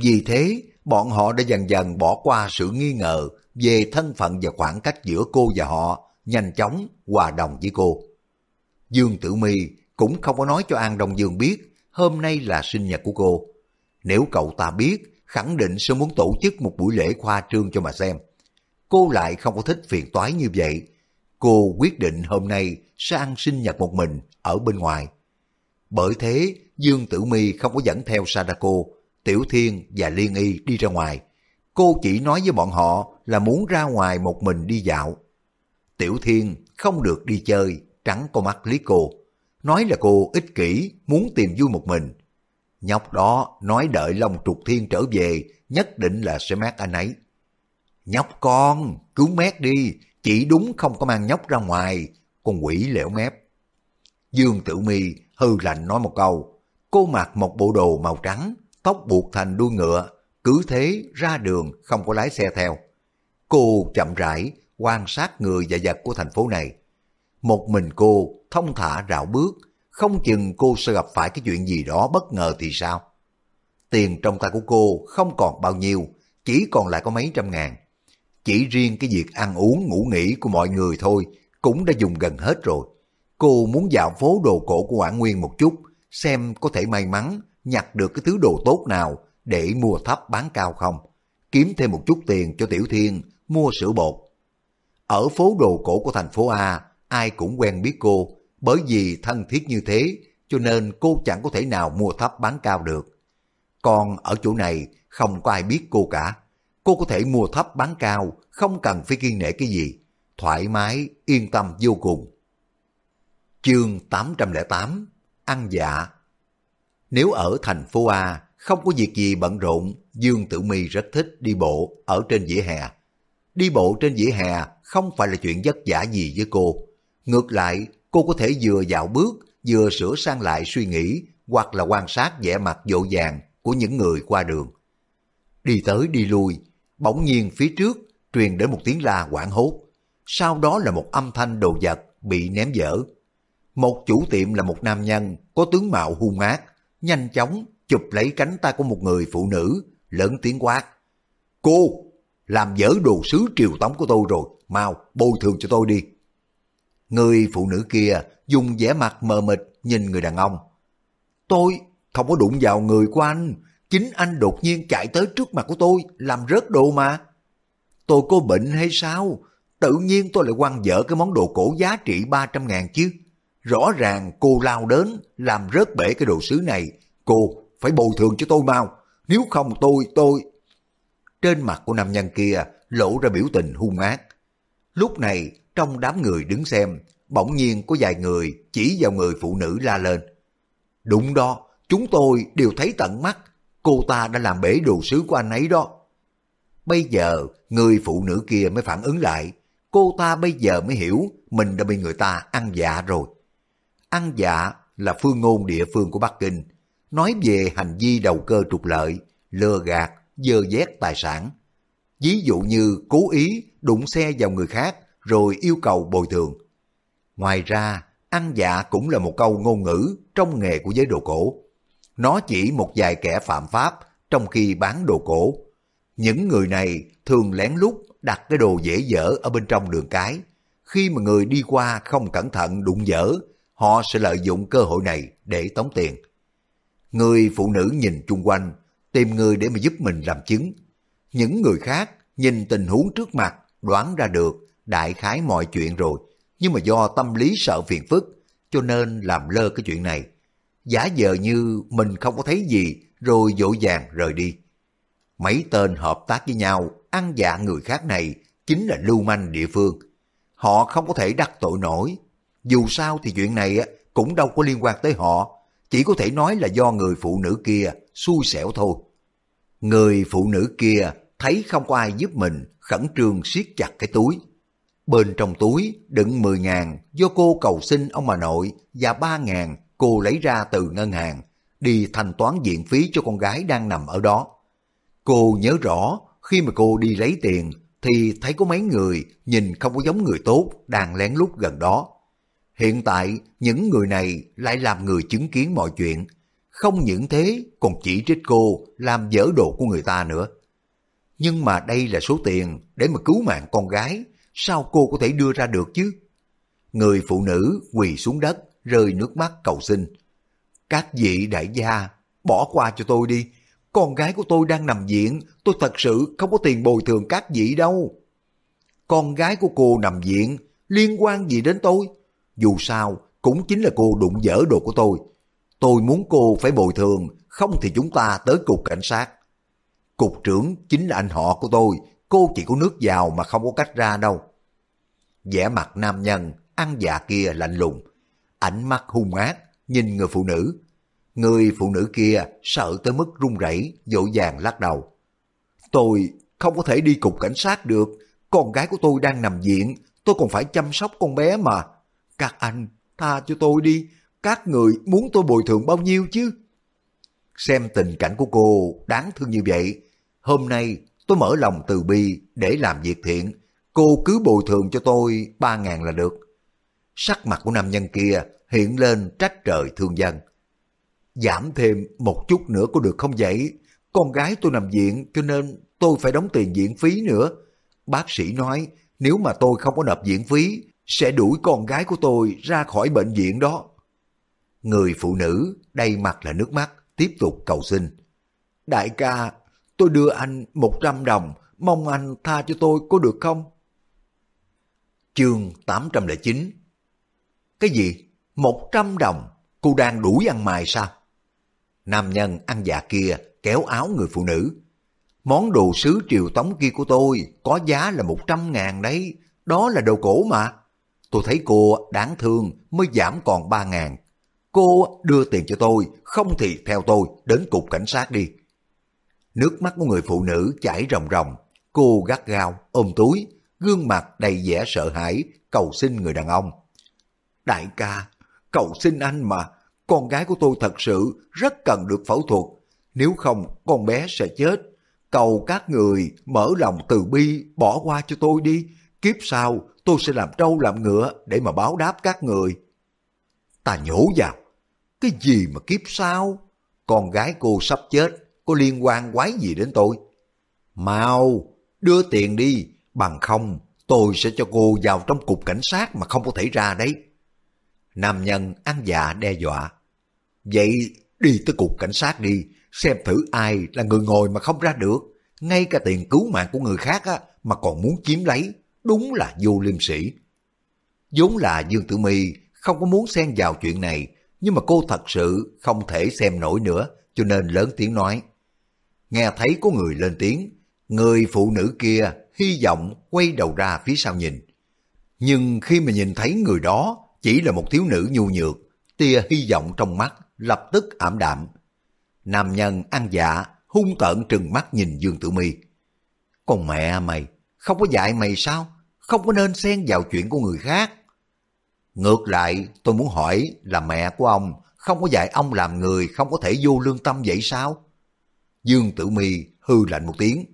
Vì thế, bọn họ đã dần dần bỏ qua sự nghi ngờ về thân phận và khoảng cách giữa cô và họ, nhanh chóng hòa đồng với cô. Dương Tử My cũng không có nói cho An Đông Dương biết hôm nay là sinh nhật của cô. Nếu cậu ta biết, khẳng định sẽ muốn tổ chức một buổi lễ khoa trương cho mà xem. Cô lại không có thích phiền toái như vậy. Cô quyết định hôm nay sẽ ăn sinh nhật một mình ở bên ngoài. Bởi thế, Dương Tử My không có dẫn theo Sadako, Tiểu Thiên và Liên Y đi ra ngoài. Cô chỉ nói với bọn họ là muốn ra ngoài một mình đi dạo. Tiểu Thiên không được đi chơi, trắng con mắt lý cô. Nói là cô ích kỷ, muốn tìm vui một mình. Nhóc đó nói đợi Long Trục Thiên trở về, nhất định là sẽ mát anh ấy. Nhóc con, cứu mét đi, chỉ đúng không có mang nhóc ra ngoài, con quỷ lẻo mép. Dương Tử Mi hư lạnh nói một câu, cô mặc một bộ đồ màu trắng, tóc buộc thành đuôi ngựa, cứ thế ra đường không có lái xe theo. Cô chậm rãi quan sát người và vật của thành phố này. Một mình cô thông thả rạo bước, không chừng cô sẽ gặp phải cái chuyện gì đó bất ngờ thì sao? Tiền trong tay của cô không còn bao nhiêu, chỉ còn lại có mấy trăm ngàn. Chỉ riêng cái việc ăn uống ngủ nghỉ của mọi người thôi cũng đã dùng gần hết rồi. Cô muốn dạo phố đồ cổ của Quảng Nguyên một chút, xem có thể may mắn nhặt được cái thứ đồ tốt nào để mua thấp bán cao không. Kiếm thêm một chút tiền cho Tiểu Thiên mua sữa bột. Ở phố đồ cổ của thành phố A, ai cũng quen biết cô, bởi vì thân thiết như thế, cho nên cô chẳng có thể nào mua thấp bán cao được. Còn ở chỗ này, không có ai biết cô cả. Cô có thể mua thấp bán cao, không cần phải kiên nể cái gì. Thoải mái, yên tâm vô cùng. Chương 808 Ăn dạ nếu ở thành phố A, không có việc gì bận rộn, Dương Tử My rất thích đi bộ ở trên vỉa hè. Đi bộ trên vỉa hè không phải là chuyện vất vả gì với cô. Ngược lại, cô có thể vừa dạo bước, vừa sửa sang lại suy nghĩ hoặc là quan sát vẻ mặt dỗ dàng của những người qua đường. Đi tới đi lui, bỗng nhiên phía trước truyền đến một tiếng la quảng hốt. Sau đó là một âm thanh đồ vật bị ném dở. Một chủ tiệm là một nam nhân có tướng mạo hung ác, nhanh chóng chụp lấy cánh tay của một người phụ nữ, lớn tiếng quát. Cô, làm dở đồ sứ triều tống của tôi rồi, mau bồi thường cho tôi đi. Người phụ nữ kia dùng vẻ mặt mờ mịt nhìn người đàn ông. Tôi không có đụng vào người của anh, chính anh đột nhiên chạy tới trước mặt của tôi làm rớt đồ mà. Tôi có bệnh hay sao? Tự nhiên tôi lại quăng dở cái món đồ cổ giá trị 300 ngàn chứ. Rõ ràng cô lao đến làm rớt bể cái đồ sứ này. Cô phải bồi thường cho tôi mau. Nếu không tôi, tôi... Trên mặt của nam nhân kia lộ ra biểu tình hung ác. Lúc này trong đám người đứng xem, bỗng nhiên có vài người chỉ vào người phụ nữ la lên. Đúng đó, chúng tôi đều thấy tận mắt, cô ta đã làm bể đồ sứ của anh ấy đó. Bây giờ, người phụ nữ kia mới phản ứng lại, cô ta bây giờ mới hiểu mình đã bị người ta ăn dạ rồi. Ăn dạ là phương ngôn địa phương của Bắc Kinh, nói về hành vi đầu cơ trục lợi, lừa gạt, dơ dét tài sản. Ví dụ như cố ý đụng xe vào người khác rồi yêu cầu bồi thường. Ngoài ra, ăn dạ cũng là một câu ngôn ngữ trong nghề của giới đồ cổ. Nó chỉ một vài kẻ phạm pháp trong khi bán đồ cổ. Những người này thường lén lút đặt cái đồ dễ dở ở bên trong đường cái. Khi mà người đi qua không cẩn thận đụng dở, họ sẽ lợi dụng cơ hội này để tống tiền. Người phụ nữ nhìn chung quanh, tìm người để mà giúp mình làm chứng. Những người khác nhìn tình huống trước mặt đoán ra được đại khái mọi chuyện rồi, nhưng mà do tâm lý sợ phiền phức, cho nên làm lơ cái chuyện này. Giả vờ như mình không có thấy gì, rồi dỗ dàng rời đi. Mấy tên hợp tác với nhau, ăn dạ người khác này, chính là lưu manh địa phương. Họ không có thể đắc tội nổi. Dù sao thì chuyện này cũng đâu có liên quan tới họ, chỉ có thể nói là do người phụ nữ kia xui xẻo thôi. Người phụ nữ kia thấy không có ai giúp mình, khẩn trương siết chặt cái túi. Bên trong túi đựng 10 ngàn do cô cầu xin ông bà nội và 3 ngàn cô lấy ra từ ngân hàng đi thanh toán viện phí cho con gái đang nằm ở đó. Cô nhớ rõ khi mà cô đi lấy tiền thì thấy có mấy người nhìn không có giống người tốt đang lén lút gần đó. Hiện tại những người này lại làm người chứng kiến mọi chuyện. Không những thế còn chỉ trích cô làm dở đồ của người ta nữa. Nhưng mà đây là số tiền để mà cứu mạng con gái, sao cô có thể đưa ra được chứ? Người phụ nữ quỳ xuống đất, rơi nước mắt cầu xin. Các vị đại gia, bỏ qua cho tôi đi. Con gái của tôi đang nằm viện, tôi thật sự không có tiền bồi thường các vị đâu. Con gái của cô nằm viện, liên quan gì đến tôi? Dù sao, cũng chính là cô đụng dở đồ của tôi. Tôi muốn cô phải bồi thường, không thì chúng ta tới cục cảnh sát. Cục trưởng chính là anh họ của tôi, cô chỉ có nước vào mà không có cách ra đâu. vẻ mặt nam nhân, ăn dạ kia lạnh lùng, ánh mắt hung ác, nhìn người phụ nữ. Người phụ nữ kia sợ tới mức run rẩy, dỗ dàng lắc đầu. Tôi không có thể đi cục cảnh sát được, con gái của tôi đang nằm viện, tôi còn phải chăm sóc con bé mà. Các anh, tha cho tôi đi, các người muốn tôi bồi thường bao nhiêu chứ? Xem tình cảnh của cô đáng thương như vậy, hôm nay tôi mở lòng từ bi để làm việc thiện, cô cứ bồi thường cho tôi ba ngàn là được. Sắc mặt của nam nhân kia hiện lên trách trời thương dân. Giảm thêm một chút nữa có được không vậy? Con gái tôi nằm viện cho nên tôi phải đóng tiền viện phí nữa. Bác sĩ nói nếu mà tôi không có nộp viện phí sẽ đuổi con gái của tôi ra khỏi bệnh viện đó. Người phụ nữ đầy mặt là nước mắt tiếp tục cầu xin. Đại ca, tôi đưa anh 100 đồng, mong anh tha cho tôi có được không? Chương 809 Cái gì? 100 đồng? Cô đang đuổi ăn mày sao? Nam nhân ăn dạ kia kéo áo người phụ nữ. Món đồ sứ triều tống kia của tôi có giá là 100 ngàn đấy. Đó là đồ cổ mà. Tôi thấy cô đáng thương mới giảm còn 3 ngàn. Cô đưa tiền cho tôi, không thì theo tôi đến cục cảnh sát đi. Nước mắt của người phụ nữ chảy ròng ròng. Cô gắt gao, ôm túi, gương mặt đầy vẻ sợ hãi, cầu xin người đàn ông. Đại ca, cầu xin anh mà, con gái của tôi thật sự rất cần được phẫu thuật. Nếu không, con bé sẽ chết. Cầu các người mở lòng từ bi bỏ qua cho tôi đi. Kiếp sau tôi sẽ làm trâu làm ngựa để mà báo đáp các người. Ta nhổ vào. Cái gì mà kiếp sao? Con gái cô sắp chết, có liên quan quái gì đến tôi? Mau, đưa tiền đi, bằng không tôi sẽ cho cô vào trong cục cảnh sát mà không có thể ra đấy. Nam nhân ăn dạ đe dọa. Vậy đi tới cục cảnh sát đi, xem thử ai là người ngồi mà không ra được. Ngay cả tiền cứu mạng của người khác á, mà còn muốn chiếm lấy, đúng là vô liêm sĩ. vốn là Dương Tử My không có muốn xen vào chuyện này, nhưng mà cô thật sự không thể xem nổi nữa, cho nên lớn tiếng nói. Nghe thấy có người lên tiếng, người phụ nữ kia hy vọng quay đầu ra phía sau nhìn. Nhưng khi mà nhìn thấy người đó chỉ là một thiếu nữ nhu nhược, tia hy vọng trong mắt lập tức ảm đạm. Nam nhân ăn dạ, hung tợn trừng mắt nhìn Dương Tử Mi. Con mẹ mày, không có dạy mày sao? Không có nên xen vào chuyện của người khác. Ngược lại, tôi muốn hỏi là mẹ của ông không có dạy ông làm người không có thể vô lương tâm vậy sao? Dương Tử Mi hư lạnh một tiếng.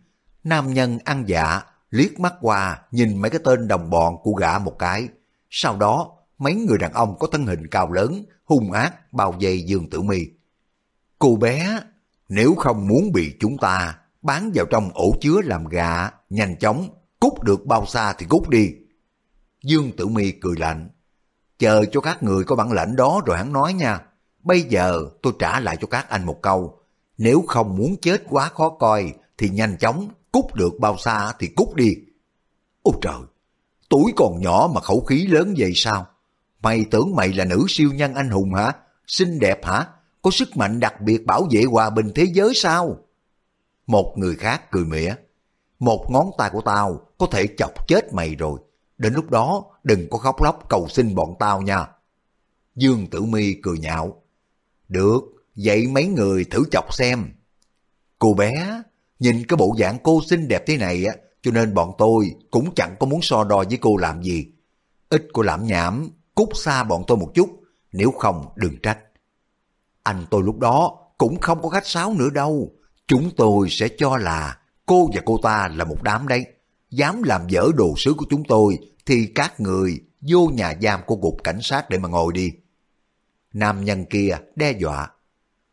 Nam nhân ăn dạ, liếc mắt qua nhìn mấy cái tên đồng bọn của gã một cái. Sau đó, mấy người đàn ông có thân hình cao lớn, hung ác bao vây Dương Tử Mi. Cô bé, nếu không muốn bị chúng ta bán vào trong ổ chứa làm gà, nhanh chóng, cút được bao xa thì cút đi. Dương Tử Mi cười lạnh. Chờ cho các người có bản lãnh đó rồi hắn nói nha. Bây giờ tôi trả lại cho các anh một câu. Nếu không muốn chết quá khó coi thì nhanh chóng cút được bao xa thì cút đi. Ôi trời, tuổi còn nhỏ mà khẩu khí lớn vậy sao? Mày tưởng mày là nữ siêu nhân anh hùng hả? Xinh đẹp hả? Có sức mạnh đặc biệt bảo vệ hòa bình thế giới sao? Một người khác cười mỉa. Một ngón tay của tao có thể chọc chết mày rồi. Đến lúc đó đừng có khóc lóc cầu xin bọn tao nha. Dương Tử Mi cười nhạo. Được, vậy mấy người thử chọc xem. Cô bé, nhìn cái bộ dạng cô xinh đẹp thế này á, cho nên bọn tôi cũng chẳng có muốn so đo với cô làm gì. Ít cô làm nhảm, cút xa bọn tôi một chút, nếu không đừng trách. Anh tôi lúc đó cũng không có khách sáo nữa đâu. Chúng tôi sẽ cho là cô và cô ta là một đám đấy. Dám làm dở đồ sứ của chúng tôi thì các người vô nhà giam của cục cảnh sát để mà ngồi đi. Nam nhân kia đe dọa.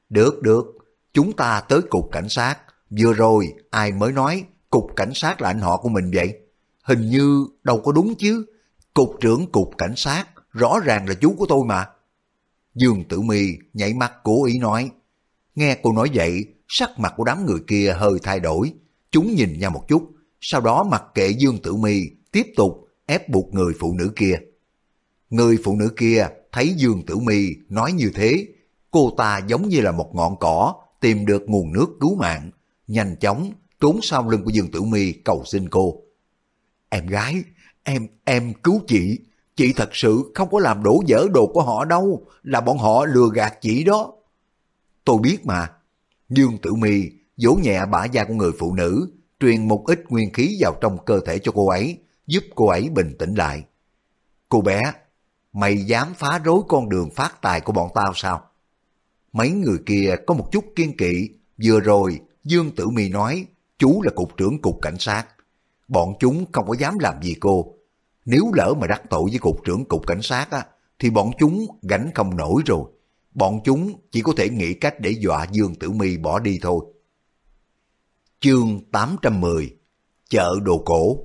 Được, được, chúng ta tới cục cảnh sát. Vừa rồi ai mới nói cục cảnh sát là anh họ của mình vậy? Hình như đâu có đúng chứ. Cục trưởng cục cảnh sát rõ ràng là chú của tôi mà. Dương Tử Mi nhảy mắt cố ý nói. Nghe cô nói vậy, sắc mặt của đám người kia hơi thay đổi. Chúng nhìn nhau một chút, sau đó mặc kệ Dương Tử Mi tiếp tục ép buộc người phụ nữ kia. Người phụ nữ kia thấy Dương Tử Mi nói như thế, cô ta giống như là một ngọn cỏ tìm được nguồn nước cứu mạng, nhanh chóng trốn sau lưng của Dương Tử Mi cầu xin cô. Em gái, em, em cứu chị, chị thật sự không có làm đổ dở đồ của họ đâu, là bọn họ lừa gạt chị đó. Tôi biết mà. Dương Tử Mi vỗ nhẹ bả da của người phụ nữ, truyền một ít nguyên khí vào trong cơ thể cho cô ấy, giúp cô ấy bình tĩnh lại. Cô bé, mày dám phá rối con đường phát tài của bọn tao sao? Mấy người kia có một chút kiên kỵ, vừa rồi Dương Tử Mi nói chú là cục trưởng cục cảnh sát. Bọn chúng không có dám làm gì cô. Nếu lỡ mà đắc tội với cục trưởng cục cảnh sát á, thì bọn chúng gánh không nổi rồi. Bọn chúng chỉ có thể nghĩ cách để dọa Dương Tử Mi bỏ đi thôi. Chương 810 Chợ đồ cổ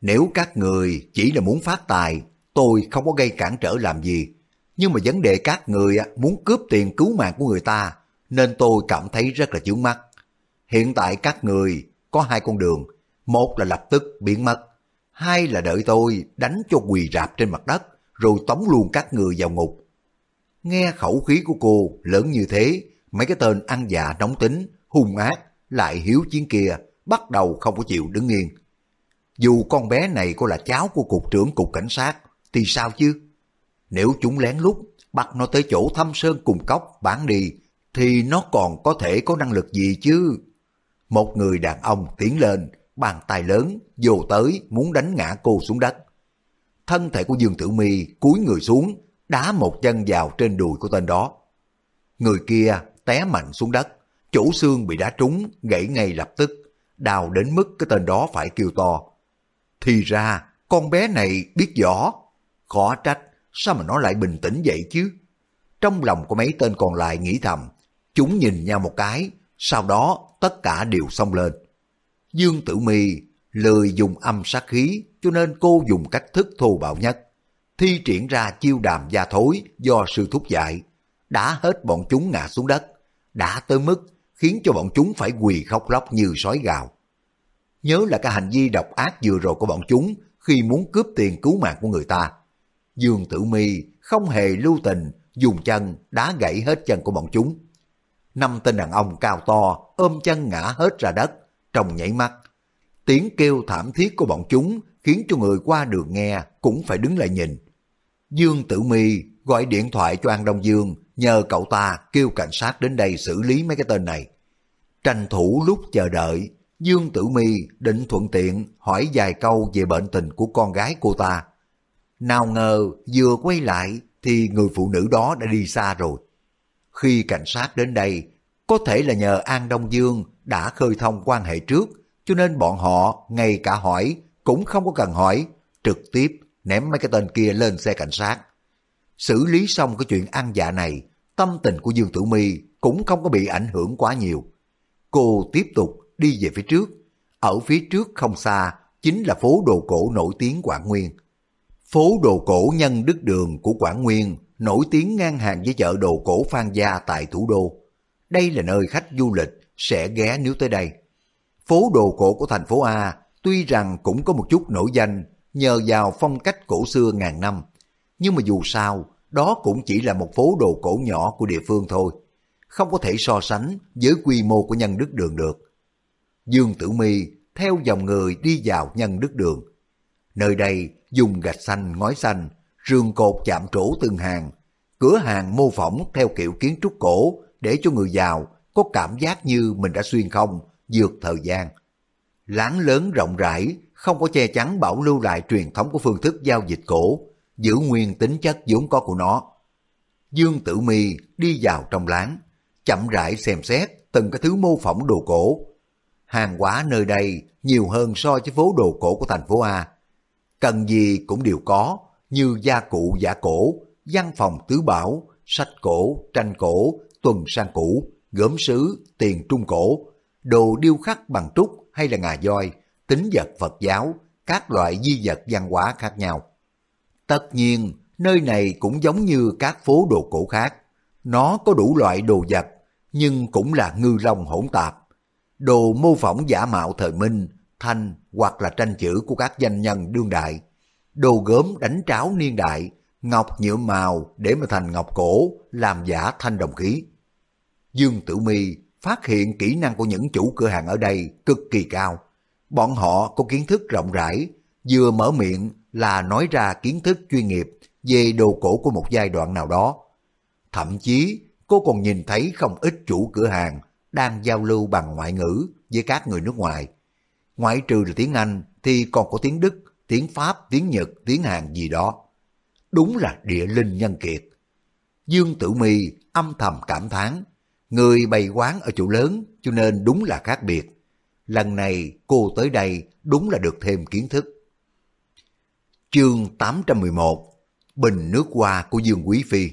Nếu các người chỉ là muốn phát tài, tôi không có gây cản trở làm gì. Nhưng mà vấn đề các người muốn cướp tiền cứu mạng của người ta, nên tôi cảm thấy rất là chướng mắt. Hiện tại các người có hai con đường, một là lập tức biến mất, hai là đợi tôi đánh cho quỳ rạp trên mặt đất, rồi tống luôn các người vào ngục. Nghe khẩu khí của cô lớn như thế, mấy cái tên ăn dạ nóng tính, hung ác, lại hiếu chiến kia, bắt đầu không có chịu đứng yên. Dù con bé này có là cháu của cục trưởng cục cảnh sát, thì sao chứ? Nếu chúng lén lút, bắt nó tới chỗ thăm sơn cùng cốc bán đi, thì nó còn có thể có năng lực gì chứ? Một người đàn ông tiến lên, bàn tay lớn, vô tới muốn đánh ngã cô xuống đất. Thân thể của Dương Tử Mi cúi người xuống, đá một chân vào trên đùi của tên đó. Người kia té mạnh xuống đất, chỗ xương bị đá trúng, gãy ngay lập tức, đào đến mức cái tên đó phải kêu to. Thì ra, con bé này biết võ, khó trách, sao mà nó lại bình tĩnh vậy chứ? Trong lòng của mấy tên còn lại nghĩ thầm, chúng nhìn nhau một cái, sau đó tất cả đều xông lên. Dương Tử Mi lười dùng âm sát khí cho nên cô dùng cách thức thô bạo nhất. Thi triển ra chiêu đàm gia thối do sư thúc dạy, đã hết bọn chúng ngã xuống đất, đã tới mức khiến cho bọn chúng phải quỳ khóc lóc như sói gào. Nhớ là cái hành vi độc ác vừa rồi của bọn chúng khi muốn cướp tiền cứu mạng của người ta. Dương Tử Mi không hề lưu tình, dùng chân đá gãy hết chân của bọn chúng. Năm tên đàn ông cao to ôm chân ngã hết ra đất, trong nhảy mắt. Tiếng kêu thảm thiết của bọn chúng khiến cho người qua đường nghe cũng phải đứng lại nhìn. Dương Tử Mi gọi điện thoại cho An Đông Dương nhờ cậu ta kêu cảnh sát đến đây xử lý mấy cái tên này. Tranh thủ lúc chờ đợi, Dương Tử Mi định thuận tiện hỏi vài câu về bệnh tình của con gái cô ta. Nào ngờ vừa quay lại thì người phụ nữ đó đã đi xa rồi. Khi cảnh sát đến đây, có thể là nhờ An Đông Dương đã khơi thông quan hệ trước, cho nên bọn họ ngay cả hỏi cũng không có cần hỏi, trực tiếp ném mấy cái tên kia lên xe cảnh sát. Xử lý xong cái chuyện ăn dạ này, tâm tình của Dương Tử Mi cũng không có bị ảnh hưởng quá nhiều. Cô tiếp tục đi về phía trước. Ở phía trước không xa chính là phố đồ cổ nổi tiếng Quảng Nguyên. Phố đồ cổ nhân đức đường của Quảng Nguyên nổi tiếng ngang hàng với chợ đồ cổ Phan Gia tại thủ đô. Đây là nơi khách du lịch sẽ ghé nếu tới đây. Phố đồ cổ của thành phố A tuy rằng cũng có một chút nổi danh nhờ vào phong cách cổ xưa ngàn năm, nhưng mà dù sao, đó cũng chỉ là một phố đồ cổ nhỏ của địa phương thôi, không có thể so sánh với quy mô của nhân đức đường được. Dương Tử Mi theo dòng người đi vào nhân đức đường. Nơi đây dùng gạch xanh ngói xanh, rương cột chạm trổ từng hàng, cửa hàng mô phỏng theo kiểu kiến trúc cổ để cho người vào có cảm giác như mình đã xuyên không, vượt thời gian. Láng lớn rộng rãi, không có che chắn bảo lưu lại truyền thống của phương thức giao dịch cổ, giữ nguyên tính chất vốn có của nó. Dương Tử Mi đi vào trong láng, chậm rãi xem xét từng cái thứ mô phỏng đồ cổ. Hàng hóa nơi đây nhiều hơn so với phố đồ cổ của thành phố A. Cần gì cũng đều có, như gia cụ giả cổ, văn phòng tứ bảo, sách cổ, tranh cổ, tuần sang cũ, gốm sứ, tiền trung cổ, đồ điêu khắc bằng trúc hay là ngà voi, tính vật Phật giáo, các loại di vật văn hóa khác nhau. Tất nhiên, nơi này cũng giống như các phố đồ cổ khác. Nó có đủ loại đồ vật, nhưng cũng là ngư long hỗn tạp. Đồ mô phỏng giả mạo thời minh, thanh hoặc là tranh chữ của các danh nhân đương đại. Đồ gốm đánh tráo niên đại, ngọc nhựa màu để mà thành ngọc cổ, làm giả thanh đồng khí. Dương Tử Mi phát hiện kỹ năng của những chủ cửa hàng ở đây cực kỳ cao. Bọn họ có kiến thức rộng rãi, vừa mở miệng là nói ra kiến thức chuyên nghiệp về đồ cổ của một giai đoạn nào đó. Thậm chí, cô còn nhìn thấy không ít chủ cửa hàng đang giao lưu bằng ngoại ngữ với các người nước ngoài. Ngoại trừ là tiếng Anh thì còn có tiếng Đức, tiếng Pháp, tiếng Nhật, tiếng Hàn gì đó. Đúng là địa linh nhân kiệt. Dương Tử Mi âm thầm cảm thán, người bày quán ở chỗ lớn cho nên đúng là khác biệt. Lần này cô tới đây đúng là được thêm kiến thức. Chương 811 Bình nước hoa của Dương Quý Phi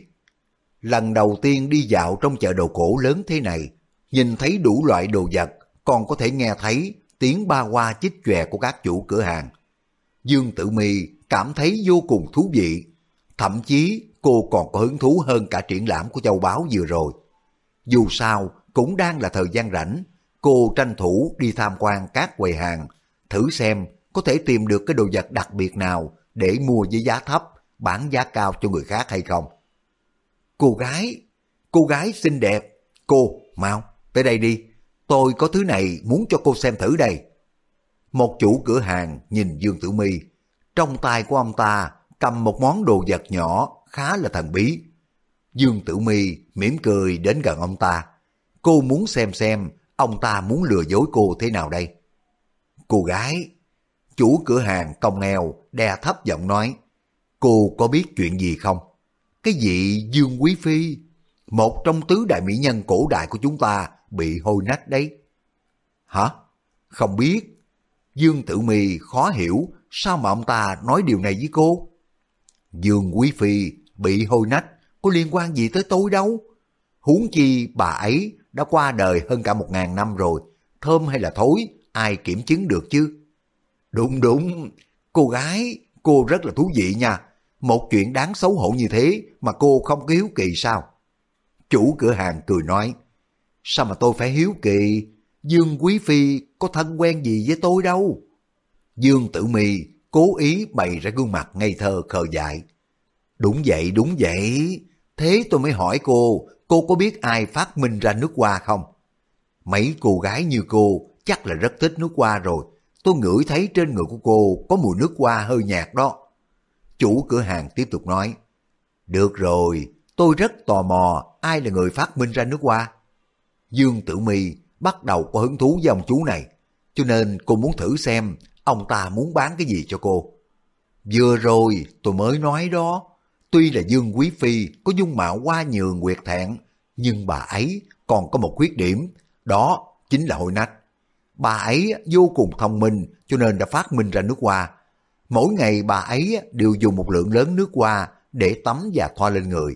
Lần đầu tiên đi dạo trong chợ đồ cổ lớn thế này, nhìn thấy đủ loại đồ vật, còn có thể nghe thấy tiếng ba hoa chích chòe của các chủ cửa hàng. Dương Tử Mi cảm thấy vô cùng thú vị, thậm chí cô còn có hứng thú hơn cả triển lãm của châu báu vừa rồi. Dù sao, cũng đang là thời gian rảnh, cô tranh thủ đi tham quan các quầy hàng, thử xem có thể tìm được cái đồ vật đặc biệt nào để mua với giá thấp, bán giá cao cho người khác hay không. Cô gái, cô gái xinh đẹp, cô, mau, tới đây đi, tôi có thứ này muốn cho cô xem thử đây. Một chủ cửa hàng nhìn Dương Tử Mi, trong tay của ông ta cầm một món đồ vật nhỏ khá là thần bí. Dương Tử Mi mỉm cười đến gần ông ta. Cô muốn xem xem ông ta muốn lừa dối cô thế nào đây. Cô gái, chủ cửa hàng cong nghèo đè thấp giọng nói, cô có biết chuyện gì không? Cái vị Dương Quý Phi, một trong tứ đại mỹ nhân cổ đại của chúng ta bị hôi nách đấy. Hả? Không biết. Dương Tử Mi khó hiểu sao mà ông ta nói điều này với cô. Dương Quý Phi bị hôi nách có liên quan gì tới tôi đâu. Huống chi bà ấy đã qua đời hơn cả một ngàn năm rồi, thơm hay là thối, ai kiểm chứng được chứ? Đúng đúng, cô gái, cô rất là thú vị nha. Một chuyện đáng xấu hổ như thế mà cô không có hiếu kỳ sao? Chủ cửa hàng cười nói, sao mà tôi phải hiếu kỳ? Dương Quý Phi có thân quen gì với tôi đâu. Dương Tử Mi cố ý bày ra gương mặt ngây thơ khờ dại. Đúng vậy, đúng vậy. Thế tôi mới hỏi cô, cô có biết ai phát minh ra nước hoa không? Mấy cô gái như cô chắc là rất thích nước hoa rồi. Tôi ngửi thấy trên người của cô có mùi nước hoa hơi nhạt đó. Chủ cửa hàng tiếp tục nói, Được rồi, tôi rất tò mò ai là người phát minh ra nước hoa. Dương Tử Mi bắt đầu có hứng thú với ông chú này, cho nên cô muốn thử xem ông ta muốn bán cái gì cho cô. Vừa rồi tôi mới nói đó, tuy là Dương Quý Phi có dung mạo hoa nhường nguyệt thẹn, nhưng bà ấy còn có một khuyết điểm, đó chính là hôi nách. Bà ấy vô cùng thông minh cho nên đã phát minh ra nước hoa. Mỗi ngày bà ấy đều dùng một lượng lớn nước hoa để tắm và thoa lên người.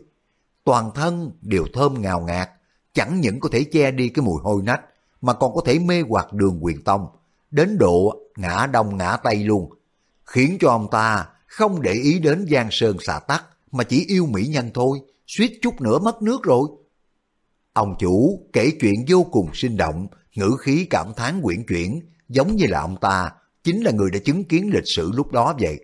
Toàn thân đều thơm ngào ngạt, chẳng những có thể che đi cái mùi hôi nách, mà còn có thể mê hoặc đường quyền tông, đến độ ngã đông ngã tây luôn, khiến cho ông ta không để ý đến giang sơn xà tắc, mà chỉ yêu mỹ nhân thôi, suýt chút nữa mất nước rồi. Ông chủ kể chuyện vô cùng sinh động, ngữ khí cảm thán quyển chuyển, giống như là ông ta chính là người đã chứng kiến lịch sử lúc đó vậy.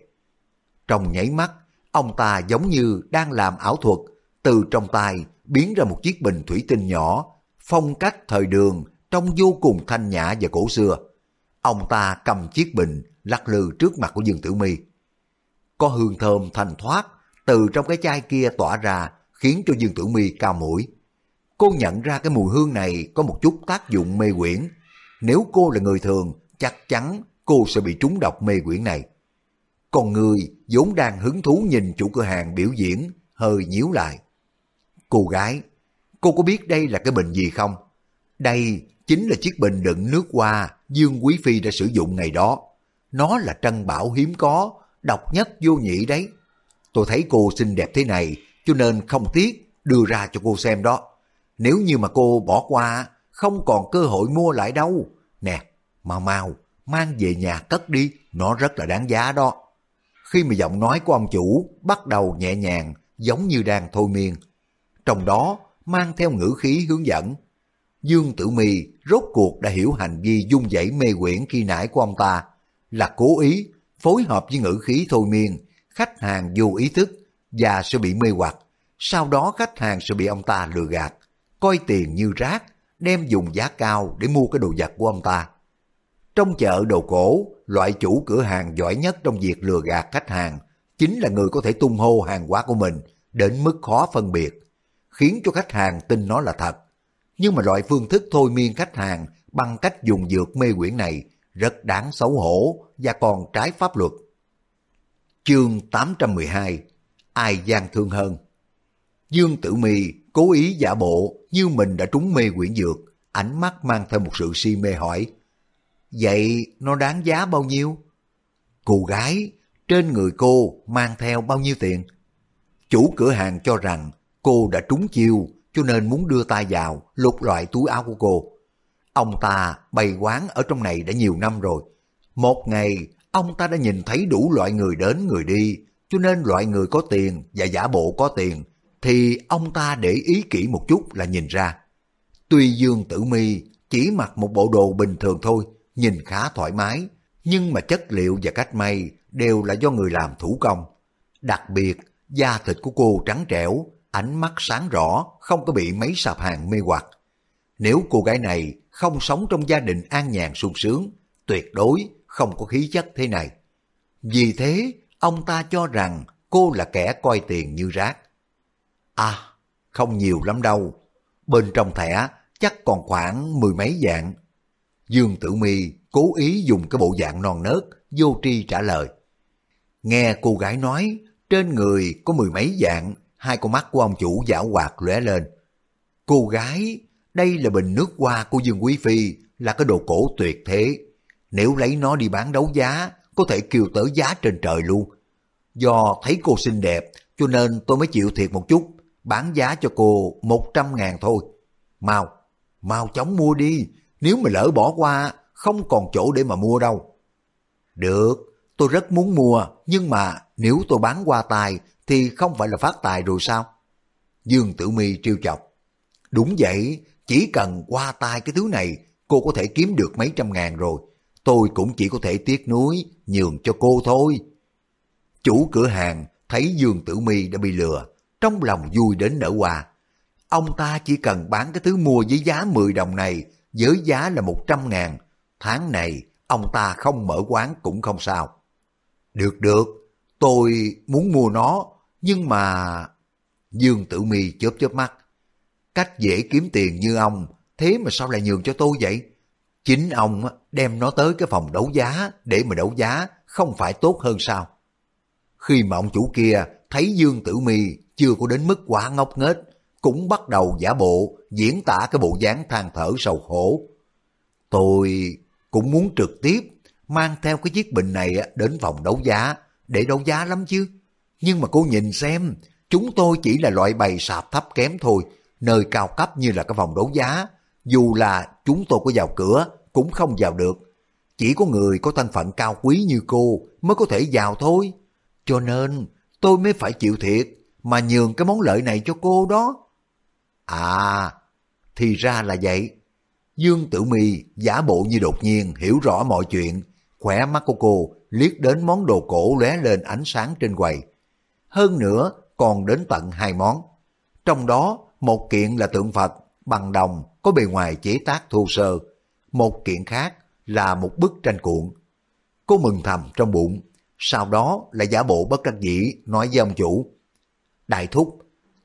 Trong nháy mắt, ông ta giống như đang làm ảo thuật, từ trong tay biến ra một chiếc bình thủy tinh nhỏ, phong cách thời đường trông vô cùng thanh nhã và cổ xưa. Ông ta cầm chiếc bình lắc lư trước mặt của Dương Tử Mi. Có hương thơm thanh thoát từ trong cái chai kia tỏa ra khiến cho Dương Tử Mi cao mũi. Cô nhận ra cái mùi hương này có một chút tác dụng mê quyển. Nếu cô là người thường, chắc chắn cô sẽ bị trúng độc mê quyển này. Còn người vốn đang hứng thú nhìn chủ cửa hàng biểu diễn, hơi nhíu lại. Cô gái, cô có biết đây là cái bình gì không? Đây chính là chiếc bình đựng nước hoa Dương Quý Phi đã sử dụng ngày đó. Nó là trân bảo hiếm có, độc nhất vô nhị đấy. Tôi thấy cô xinh đẹp thế này, cho nên không tiếc đưa ra cho cô xem đó. Nếu như mà cô bỏ qua, không còn cơ hội mua lại đâu. Nè, mau mau, mang về nhà cất đi, nó rất là đáng giá đó. Khi mà giọng nói của ông chủ bắt đầu nhẹ nhàng, giống như đang thôi miên. Trong đó mang theo ngữ khí hướng dẫn. Dương Tử Mì rốt cuộc đã hiểu hành vi dung dẫy mê quyển khi nãy của ông ta là cố ý phối hợp với ngữ khí thôi miên, khách hàng vô ý thức và sẽ bị mê hoặc. Sau đó khách hàng sẽ bị ông ta lừa gạt, coi tiền như rác, đem dùng giá cao để mua cái đồ vật của ông ta. Trong chợ đồ cổ, loại chủ cửa hàng giỏi nhất trong việc lừa gạt khách hàng chính là người có thể tung hô hàng hóa của mình đến mức khó phân biệt, khiến cho khách hàng tin nó là thật. Nhưng mà loại phương thức thôi miên khách hàng bằng cách dùng dược mê quyển này rất đáng xấu hổ và còn trái pháp luật. Chương 812 Ai gian thương hơn Dương Tử Mi cố ý giả bộ như mình đã trúng mê quyển dược, ánh mắt mang theo một sự si mê hỏi. Vậy nó đáng giá bao nhiêu? Cô gái, trên người cô mang theo bao nhiêu tiền? Chủ cửa hàng cho rằng cô đã trúng chiêu cho nên muốn đưa tay vào lục loại túi áo của cô. Ông ta bày quán ở trong này đã nhiều năm rồi. Một ngày, ông ta đã nhìn thấy đủ loại người đến người đi, cho nên loại người có tiền và giả bộ có tiền, thì ông ta để ý kỹ một chút là nhìn ra. Tuy Dương Tử Mi chỉ mặc một bộ đồ bình thường thôi, nhìn khá thoải mái, nhưng mà chất liệu và cách may đều là do người làm thủ công. Đặc biệt, da thịt của cô trắng trẻo, ánh mắt sáng rõ, không có bị mấy sạp hàng mê hoặc. Nếu cô gái này không sống trong gia đình an nhàn sung sướng, tuyệt đối không có khí chất thế này. Vì thế, ông ta cho rằng cô là kẻ coi tiền như rác. À, không nhiều lắm đâu. Bên trong thẻ chắc còn khoảng mười mấy dạng. Dương Tử Mi cố ý dùng cái bộ dạng non nớt, vô tri trả lời. Nghe cô gái nói, trên người có mười mấy dạng, hai con mắt của ông chủ giả hoạt lóe lên. Cô gái, đây là bình nước hoa của Dương Quý Phi, là cái đồ cổ tuyệt thế. Nếu lấy nó đi bán đấu giá, có thể kêu tới giá trên trời luôn. Do thấy cô xinh đẹp, cho nên tôi mới chịu thiệt một chút, bán giá cho cô một trăm ngàn thôi. Mau, mau chóng mua đi, nếu mà lỡ bỏ qua, không còn chỗ để mà mua đâu. Được, tôi rất muốn mua, nhưng mà nếu tôi bán qua tài thì không phải là phát tài rồi sao? Dương Tử Mi trêu chọc. Đúng vậy, chỉ cần qua tay cái thứ này, cô có thể kiếm được mấy trăm ngàn rồi. Tôi cũng chỉ có thể tiếc nuối, nhường cho cô thôi. Chủ cửa hàng thấy Dương Tử Mi đã bị lừa, trong lòng vui đến nở hoa. Ông ta chỉ cần bán cái thứ mua với giá 10 đồng này, với giá là 100 ngàn. Tháng này, ông ta không mở quán cũng không sao. Được được, tôi muốn mua nó, nhưng mà... Dương Tử Mi chớp chớp mắt. Cách dễ kiếm tiền như ông, thế mà sao lại nhường cho tôi vậy? Chính ông đem nó tới cái phòng đấu giá để mà đấu giá không phải tốt hơn sao? Khi mà ông chủ kia thấy Dương Tử Mi chưa có đến mức quá ngốc nghếch, cũng bắt đầu giả bộ diễn tả cái bộ dáng than thở sầu khổ. Tôi cũng muốn trực tiếp mang theo cái chiếc bình này đến phòng đấu giá để đấu giá lắm chứ. Nhưng mà cô nhìn xem, chúng tôi chỉ là loại bày sạp thấp kém thôi, nơi cao cấp như là cái phòng đấu giá. Dù là chúng tôi có vào cửa, cũng không vào được. Chỉ có người có thân phận cao quý như cô mới có thể vào thôi. Cho nên tôi mới phải chịu thiệt mà nhường cái món lợi này cho cô đó. À, thì ra là vậy. Dương Tử Mi giả bộ như đột nhiên hiểu rõ mọi chuyện, khỏe mắt của cô liếc đến món đồ cổ lóe lên ánh sáng trên quầy. Hơn nữa còn đến tận hai món. Trong đó một kiện là tượng Phật bằng đồng có bề ngoài chế tác thô sơ. Một kiện khác là một bức tranh cuộn. Cô mừng thầm trong bụng, sau đó là giả bộ bất đắc dĩ nói với ông chủ. Đại thúc,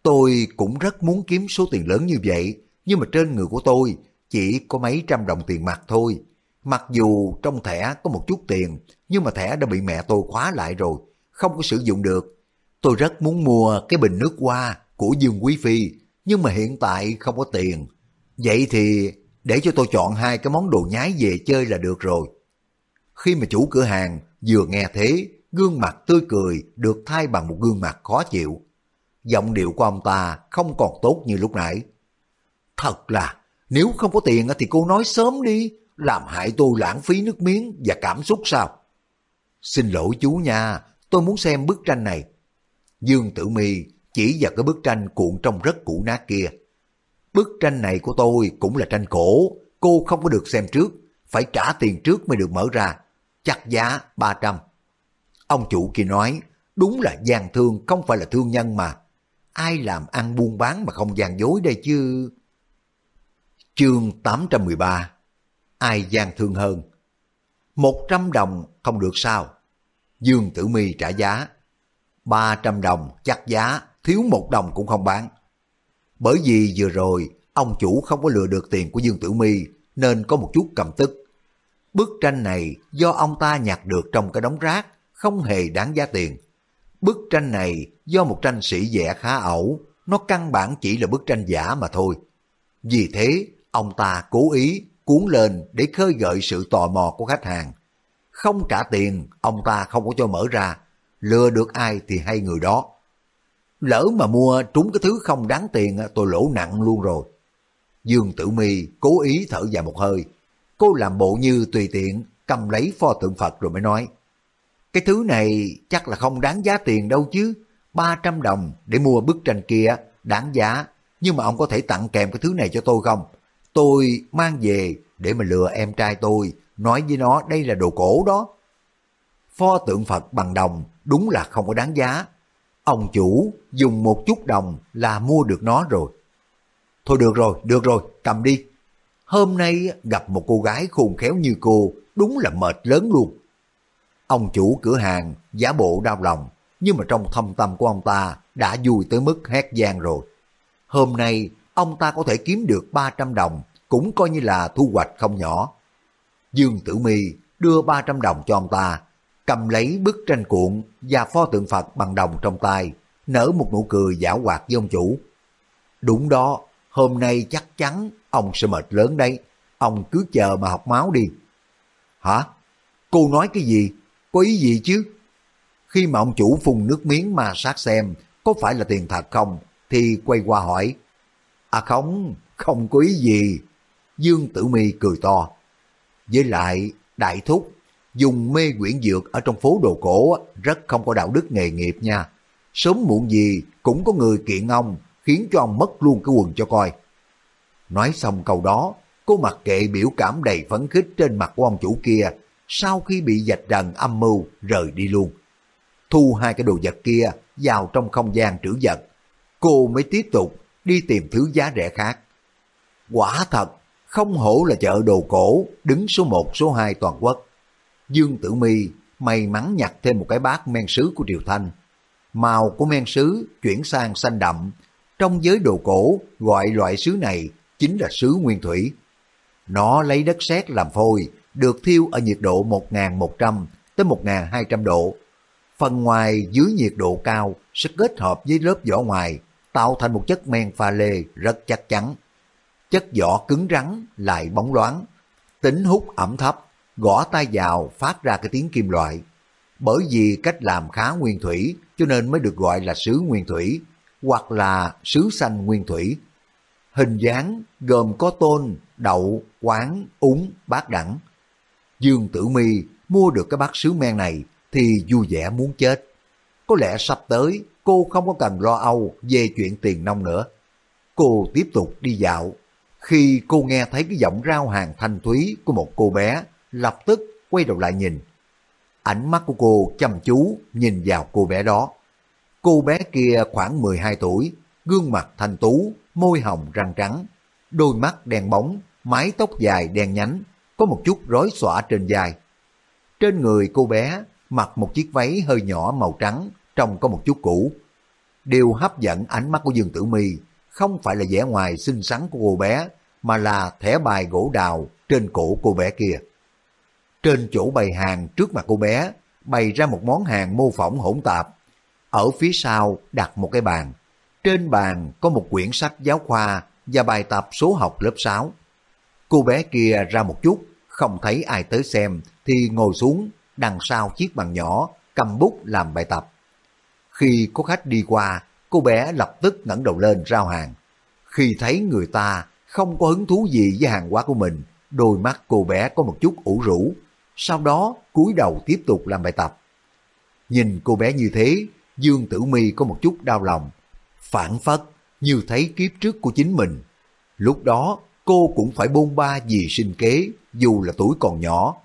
tôi cũng rất muốn kiếm số tiền lớn như vậy, nhưng mà trên người của tôi chỉ có mấy trăm đồng tiền mặt thôi. Mặc dù trong thẻ có một chút tiền, nhưng mà thẻ đã bị mẹ tôi khóa lại rồi, không có sử dụng được. Tôi rất muốn mua cái bình nước hoa của Dương Quý Phi, nhưng mà hiện tại không có tiền. Vậy thì để cho tôi chọn hai cái món đồ nhái về chơi là được rồi. Khi mà chủ cửa hàng vừa nghe thế, gương mặt tươi cười được thay bằng một gương mặt khó chịu. Giọng điệu của ông ta không còn tốt như lúc nãy. Thật là, nếu không có tiền thì cô nói sớm đi, làm hại tôi lãng phí nước miếng và cảm xúc sao? Xin lỗi chú nha, tôi muốn xem bức tranh này. Dương Tử Mi chỉ vào cái bức tranh cuộn trong rất cũ nát kia. Bức tranh này của tôi cũng là tranh cổ, cô không có được xem trước, phải trả tiền trước mới được mở ra, chắc giá 300. Ông chủ kia nói, đúng là gian thương không phải là thương nhân mà. Ai làm ăn buôn bán mà không gian dối đây chứ? Chương 813 Ai gian thương hơn? 100 đồng không được sao? Dương Tử Mi trả giá. 300 đồng chắc giá, thiếu một đồng cũng không bán. Bởi vì vừa rồi, ông chủ không có lừa được tiền của Dương Tử Mi nên có một chút cầm tức. Bức tranh này do ông ta nhặt được trong cái đống rác, không hề đáng giá tiền. Bức tranh này do một tranh sĩ vẽ khá ẩu, nó căn bản chỉ là bức tranh giả mà thôi. Vì thế, ông ta cố ý cuốn lên để khơi gợi sự tò mò của khách hàng. Không trả tiền, ông ta không có cho mở ra, lừa được ai thì hay người đó. Lỡ mà mua trúng cái thứ không đáng tiền tôi lỗ nặng luôn rồi. Dương Tử Mi cố ý thở dài một hơi. Cô làm bộ như tùy tiện cầm lấy pho tượng Phật rồi mới nói. Cái thứ này chắc là không đáng giá tiền đâu chứ. 300 đồng để mua bức tranh kia đáng giá. Nhưng mà ông có thể tặng kèm cái thứ này cho tôi không? Tôi mang về để mà lừa em trai tôi. Nói với nó đây là đồ cổ đó. Pho tượng Phật bằng đồng đúng là không có đáng giá. Ông chủ dùng một chút đồng là mua được nó rồi. Thôi được rồi, được rồi, cầm đi. Hôm nay gặp một cô gái khôn khéo như cô, đúng là mệt lớn luôn. Ông chủ cửa hàng giả bộ đau lòng, nhưng mà trong thâm tâm của ông ta đã vui tới mức hét gian rồi. Hôm nay ông ta có thể kiếm được 300 đồng, cũng coi như là thu hoạch không nhỏ. Dương Tử Mi đưa 300 đồng cho ông ta, cầm lấy bức tranh cuộn và pho tượng Phật bằng đồng trong tay, nở một nụ cười giả hoạt với ông chủ. Đúng đó, hôm nay chắc chắn ông sẽ mệt lớn đấy, ông cứ chờ mà học máu đi. Hả? Cô nói cái gì? Có ý gì chứ? Khi mà ông chủ phun nước miếng mà sát xem có phải là tiền thật không, thì quay qua hỏi. À không, không có ý gì. Dương Tử Mi cười to. Với lại, đại thúc, dùng mê quyển dược ở trong phố đồ cổ rất không có đạo đức nghề nghiệp nha. Sớm muộn gì cũng có người kiện ông, khiến cho ông mất luôn cái quần cho coi. Nói xong câu đó, cô mặc kệ biểu cảm đầy phấn khích trên mặt của ông chủ kia, sau khi bị dạch trần âm mưu rời đi luôn. Thu hai cái đồ vật kia vào trong không gian trữ vật, cô mới tiếp tục đi tìm thứ giá rẻ khác. Quả thật, không hổ là chợ đồ cổ, đứng số 1 số 2 toàn quốc. Dương Tử Mi may mắn nhặt thêm một cái bát men sứ của Triều Thanh. Màu của men sứ chuyển sang xanh đậm, trong giới đồ cổ gọi loại sứ này chính là sứ nguyên thủy. Nó lấy đất sét làm phôi, được thiêu ở nhiệt độ 1.100 tới 1.200 độ. Phần ngoài dưới nhiệt độ cao sẽ kết hợp với lớp vỏ ngoài, tạo thành một chất men pha lê rất chắc chắn. Chất vỏ cứng rắn lại bóng loáng, tính hút ẩm thấp, gõ tay vào phát ra cái tiếng kim loại. Bởi vì cách làm khá nguyên thủy cho nên mới được gọi là sứ nguyên thủy hoặc là sứ xanh nguyên thủy. Hình dáng gồm có tôn, đậu, quán, úng, bát đẳng. Dương Tử Mi mua được cái bát sứ men này thì vui vẻ muốn chết. Có lẽ sắp tới cô không có cần lo âu về chuyện tiền nông nữa. Cô tiếp tục đi dạo. Khi cô nghe thấy cái giọng rao hàng thanh thúy của một cô bé, lập tức quay đầu lại nhìn, Ánh mắt của cô chăm chú nhìn vào cô bé đó. Cô bé kia khoảng 12 tuổi, gương mặt thanh tú, môi hồng răng trắng, đôi mắt đen bóng, mái tóc dài đen nhánh, có một chút rối xõa trên vai. Trên người cô bé mặc một chiếc váy hơi nhỏ màu trắng, trông có một chút cũ. Điều hấp dẫn ánh mắt của Dương Tử Mi không phải là vẻ ngoài xinh xắn của cô bé, mà là thẻ bài gỗ đào trên cổ cô bé kia. Trên chỗ bày hàng trước mặt cô bé, bày ra một món hàng mô phỏng hỗn tạp. Ở phía sau đặt một cái bàn. Trên bàn có một quyển sách giáo khoa và bài tập số học lớp 6. Cô bé kia ra một chút, không thấy ai tới xem thì ngồi xuống đằng sau chiếc bàn nhỏ, cầm bút làm bài tập. Khi có khách đi qua, cô bé lập tức ngẩng đầu lên rao hàng. Khi thấy người ta không có hứng thú gì với hàng hóa của mình, đôi mắt cô bé có một chút ủ rũ, sau đó cúi đầu tiếp tục làm bài tập. Nhìn cô bé như thế, Dương Tử Mi có một chút đau lòng, phản phất như thấy kiếp trước của chính mình. Lúc đó cô cũng phải bôn ba vì sinh kế, dù là tuổi còn nhỏ.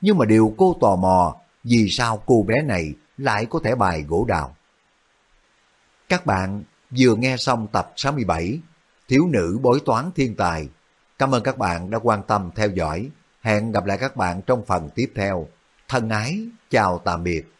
Nhưng mà điều cô tò mò, vì sao cô bé này lại có thể bài gỗ đào. Các bạn vừa nghe xong tập 67 Thiếu nữ bói toán thiên tài. Cảm ơn các bạn đã quan tâm theo dõi. Hẹn gặp lại các bạn trong phần tiếp theo. Thân ái, chào tạm biệt.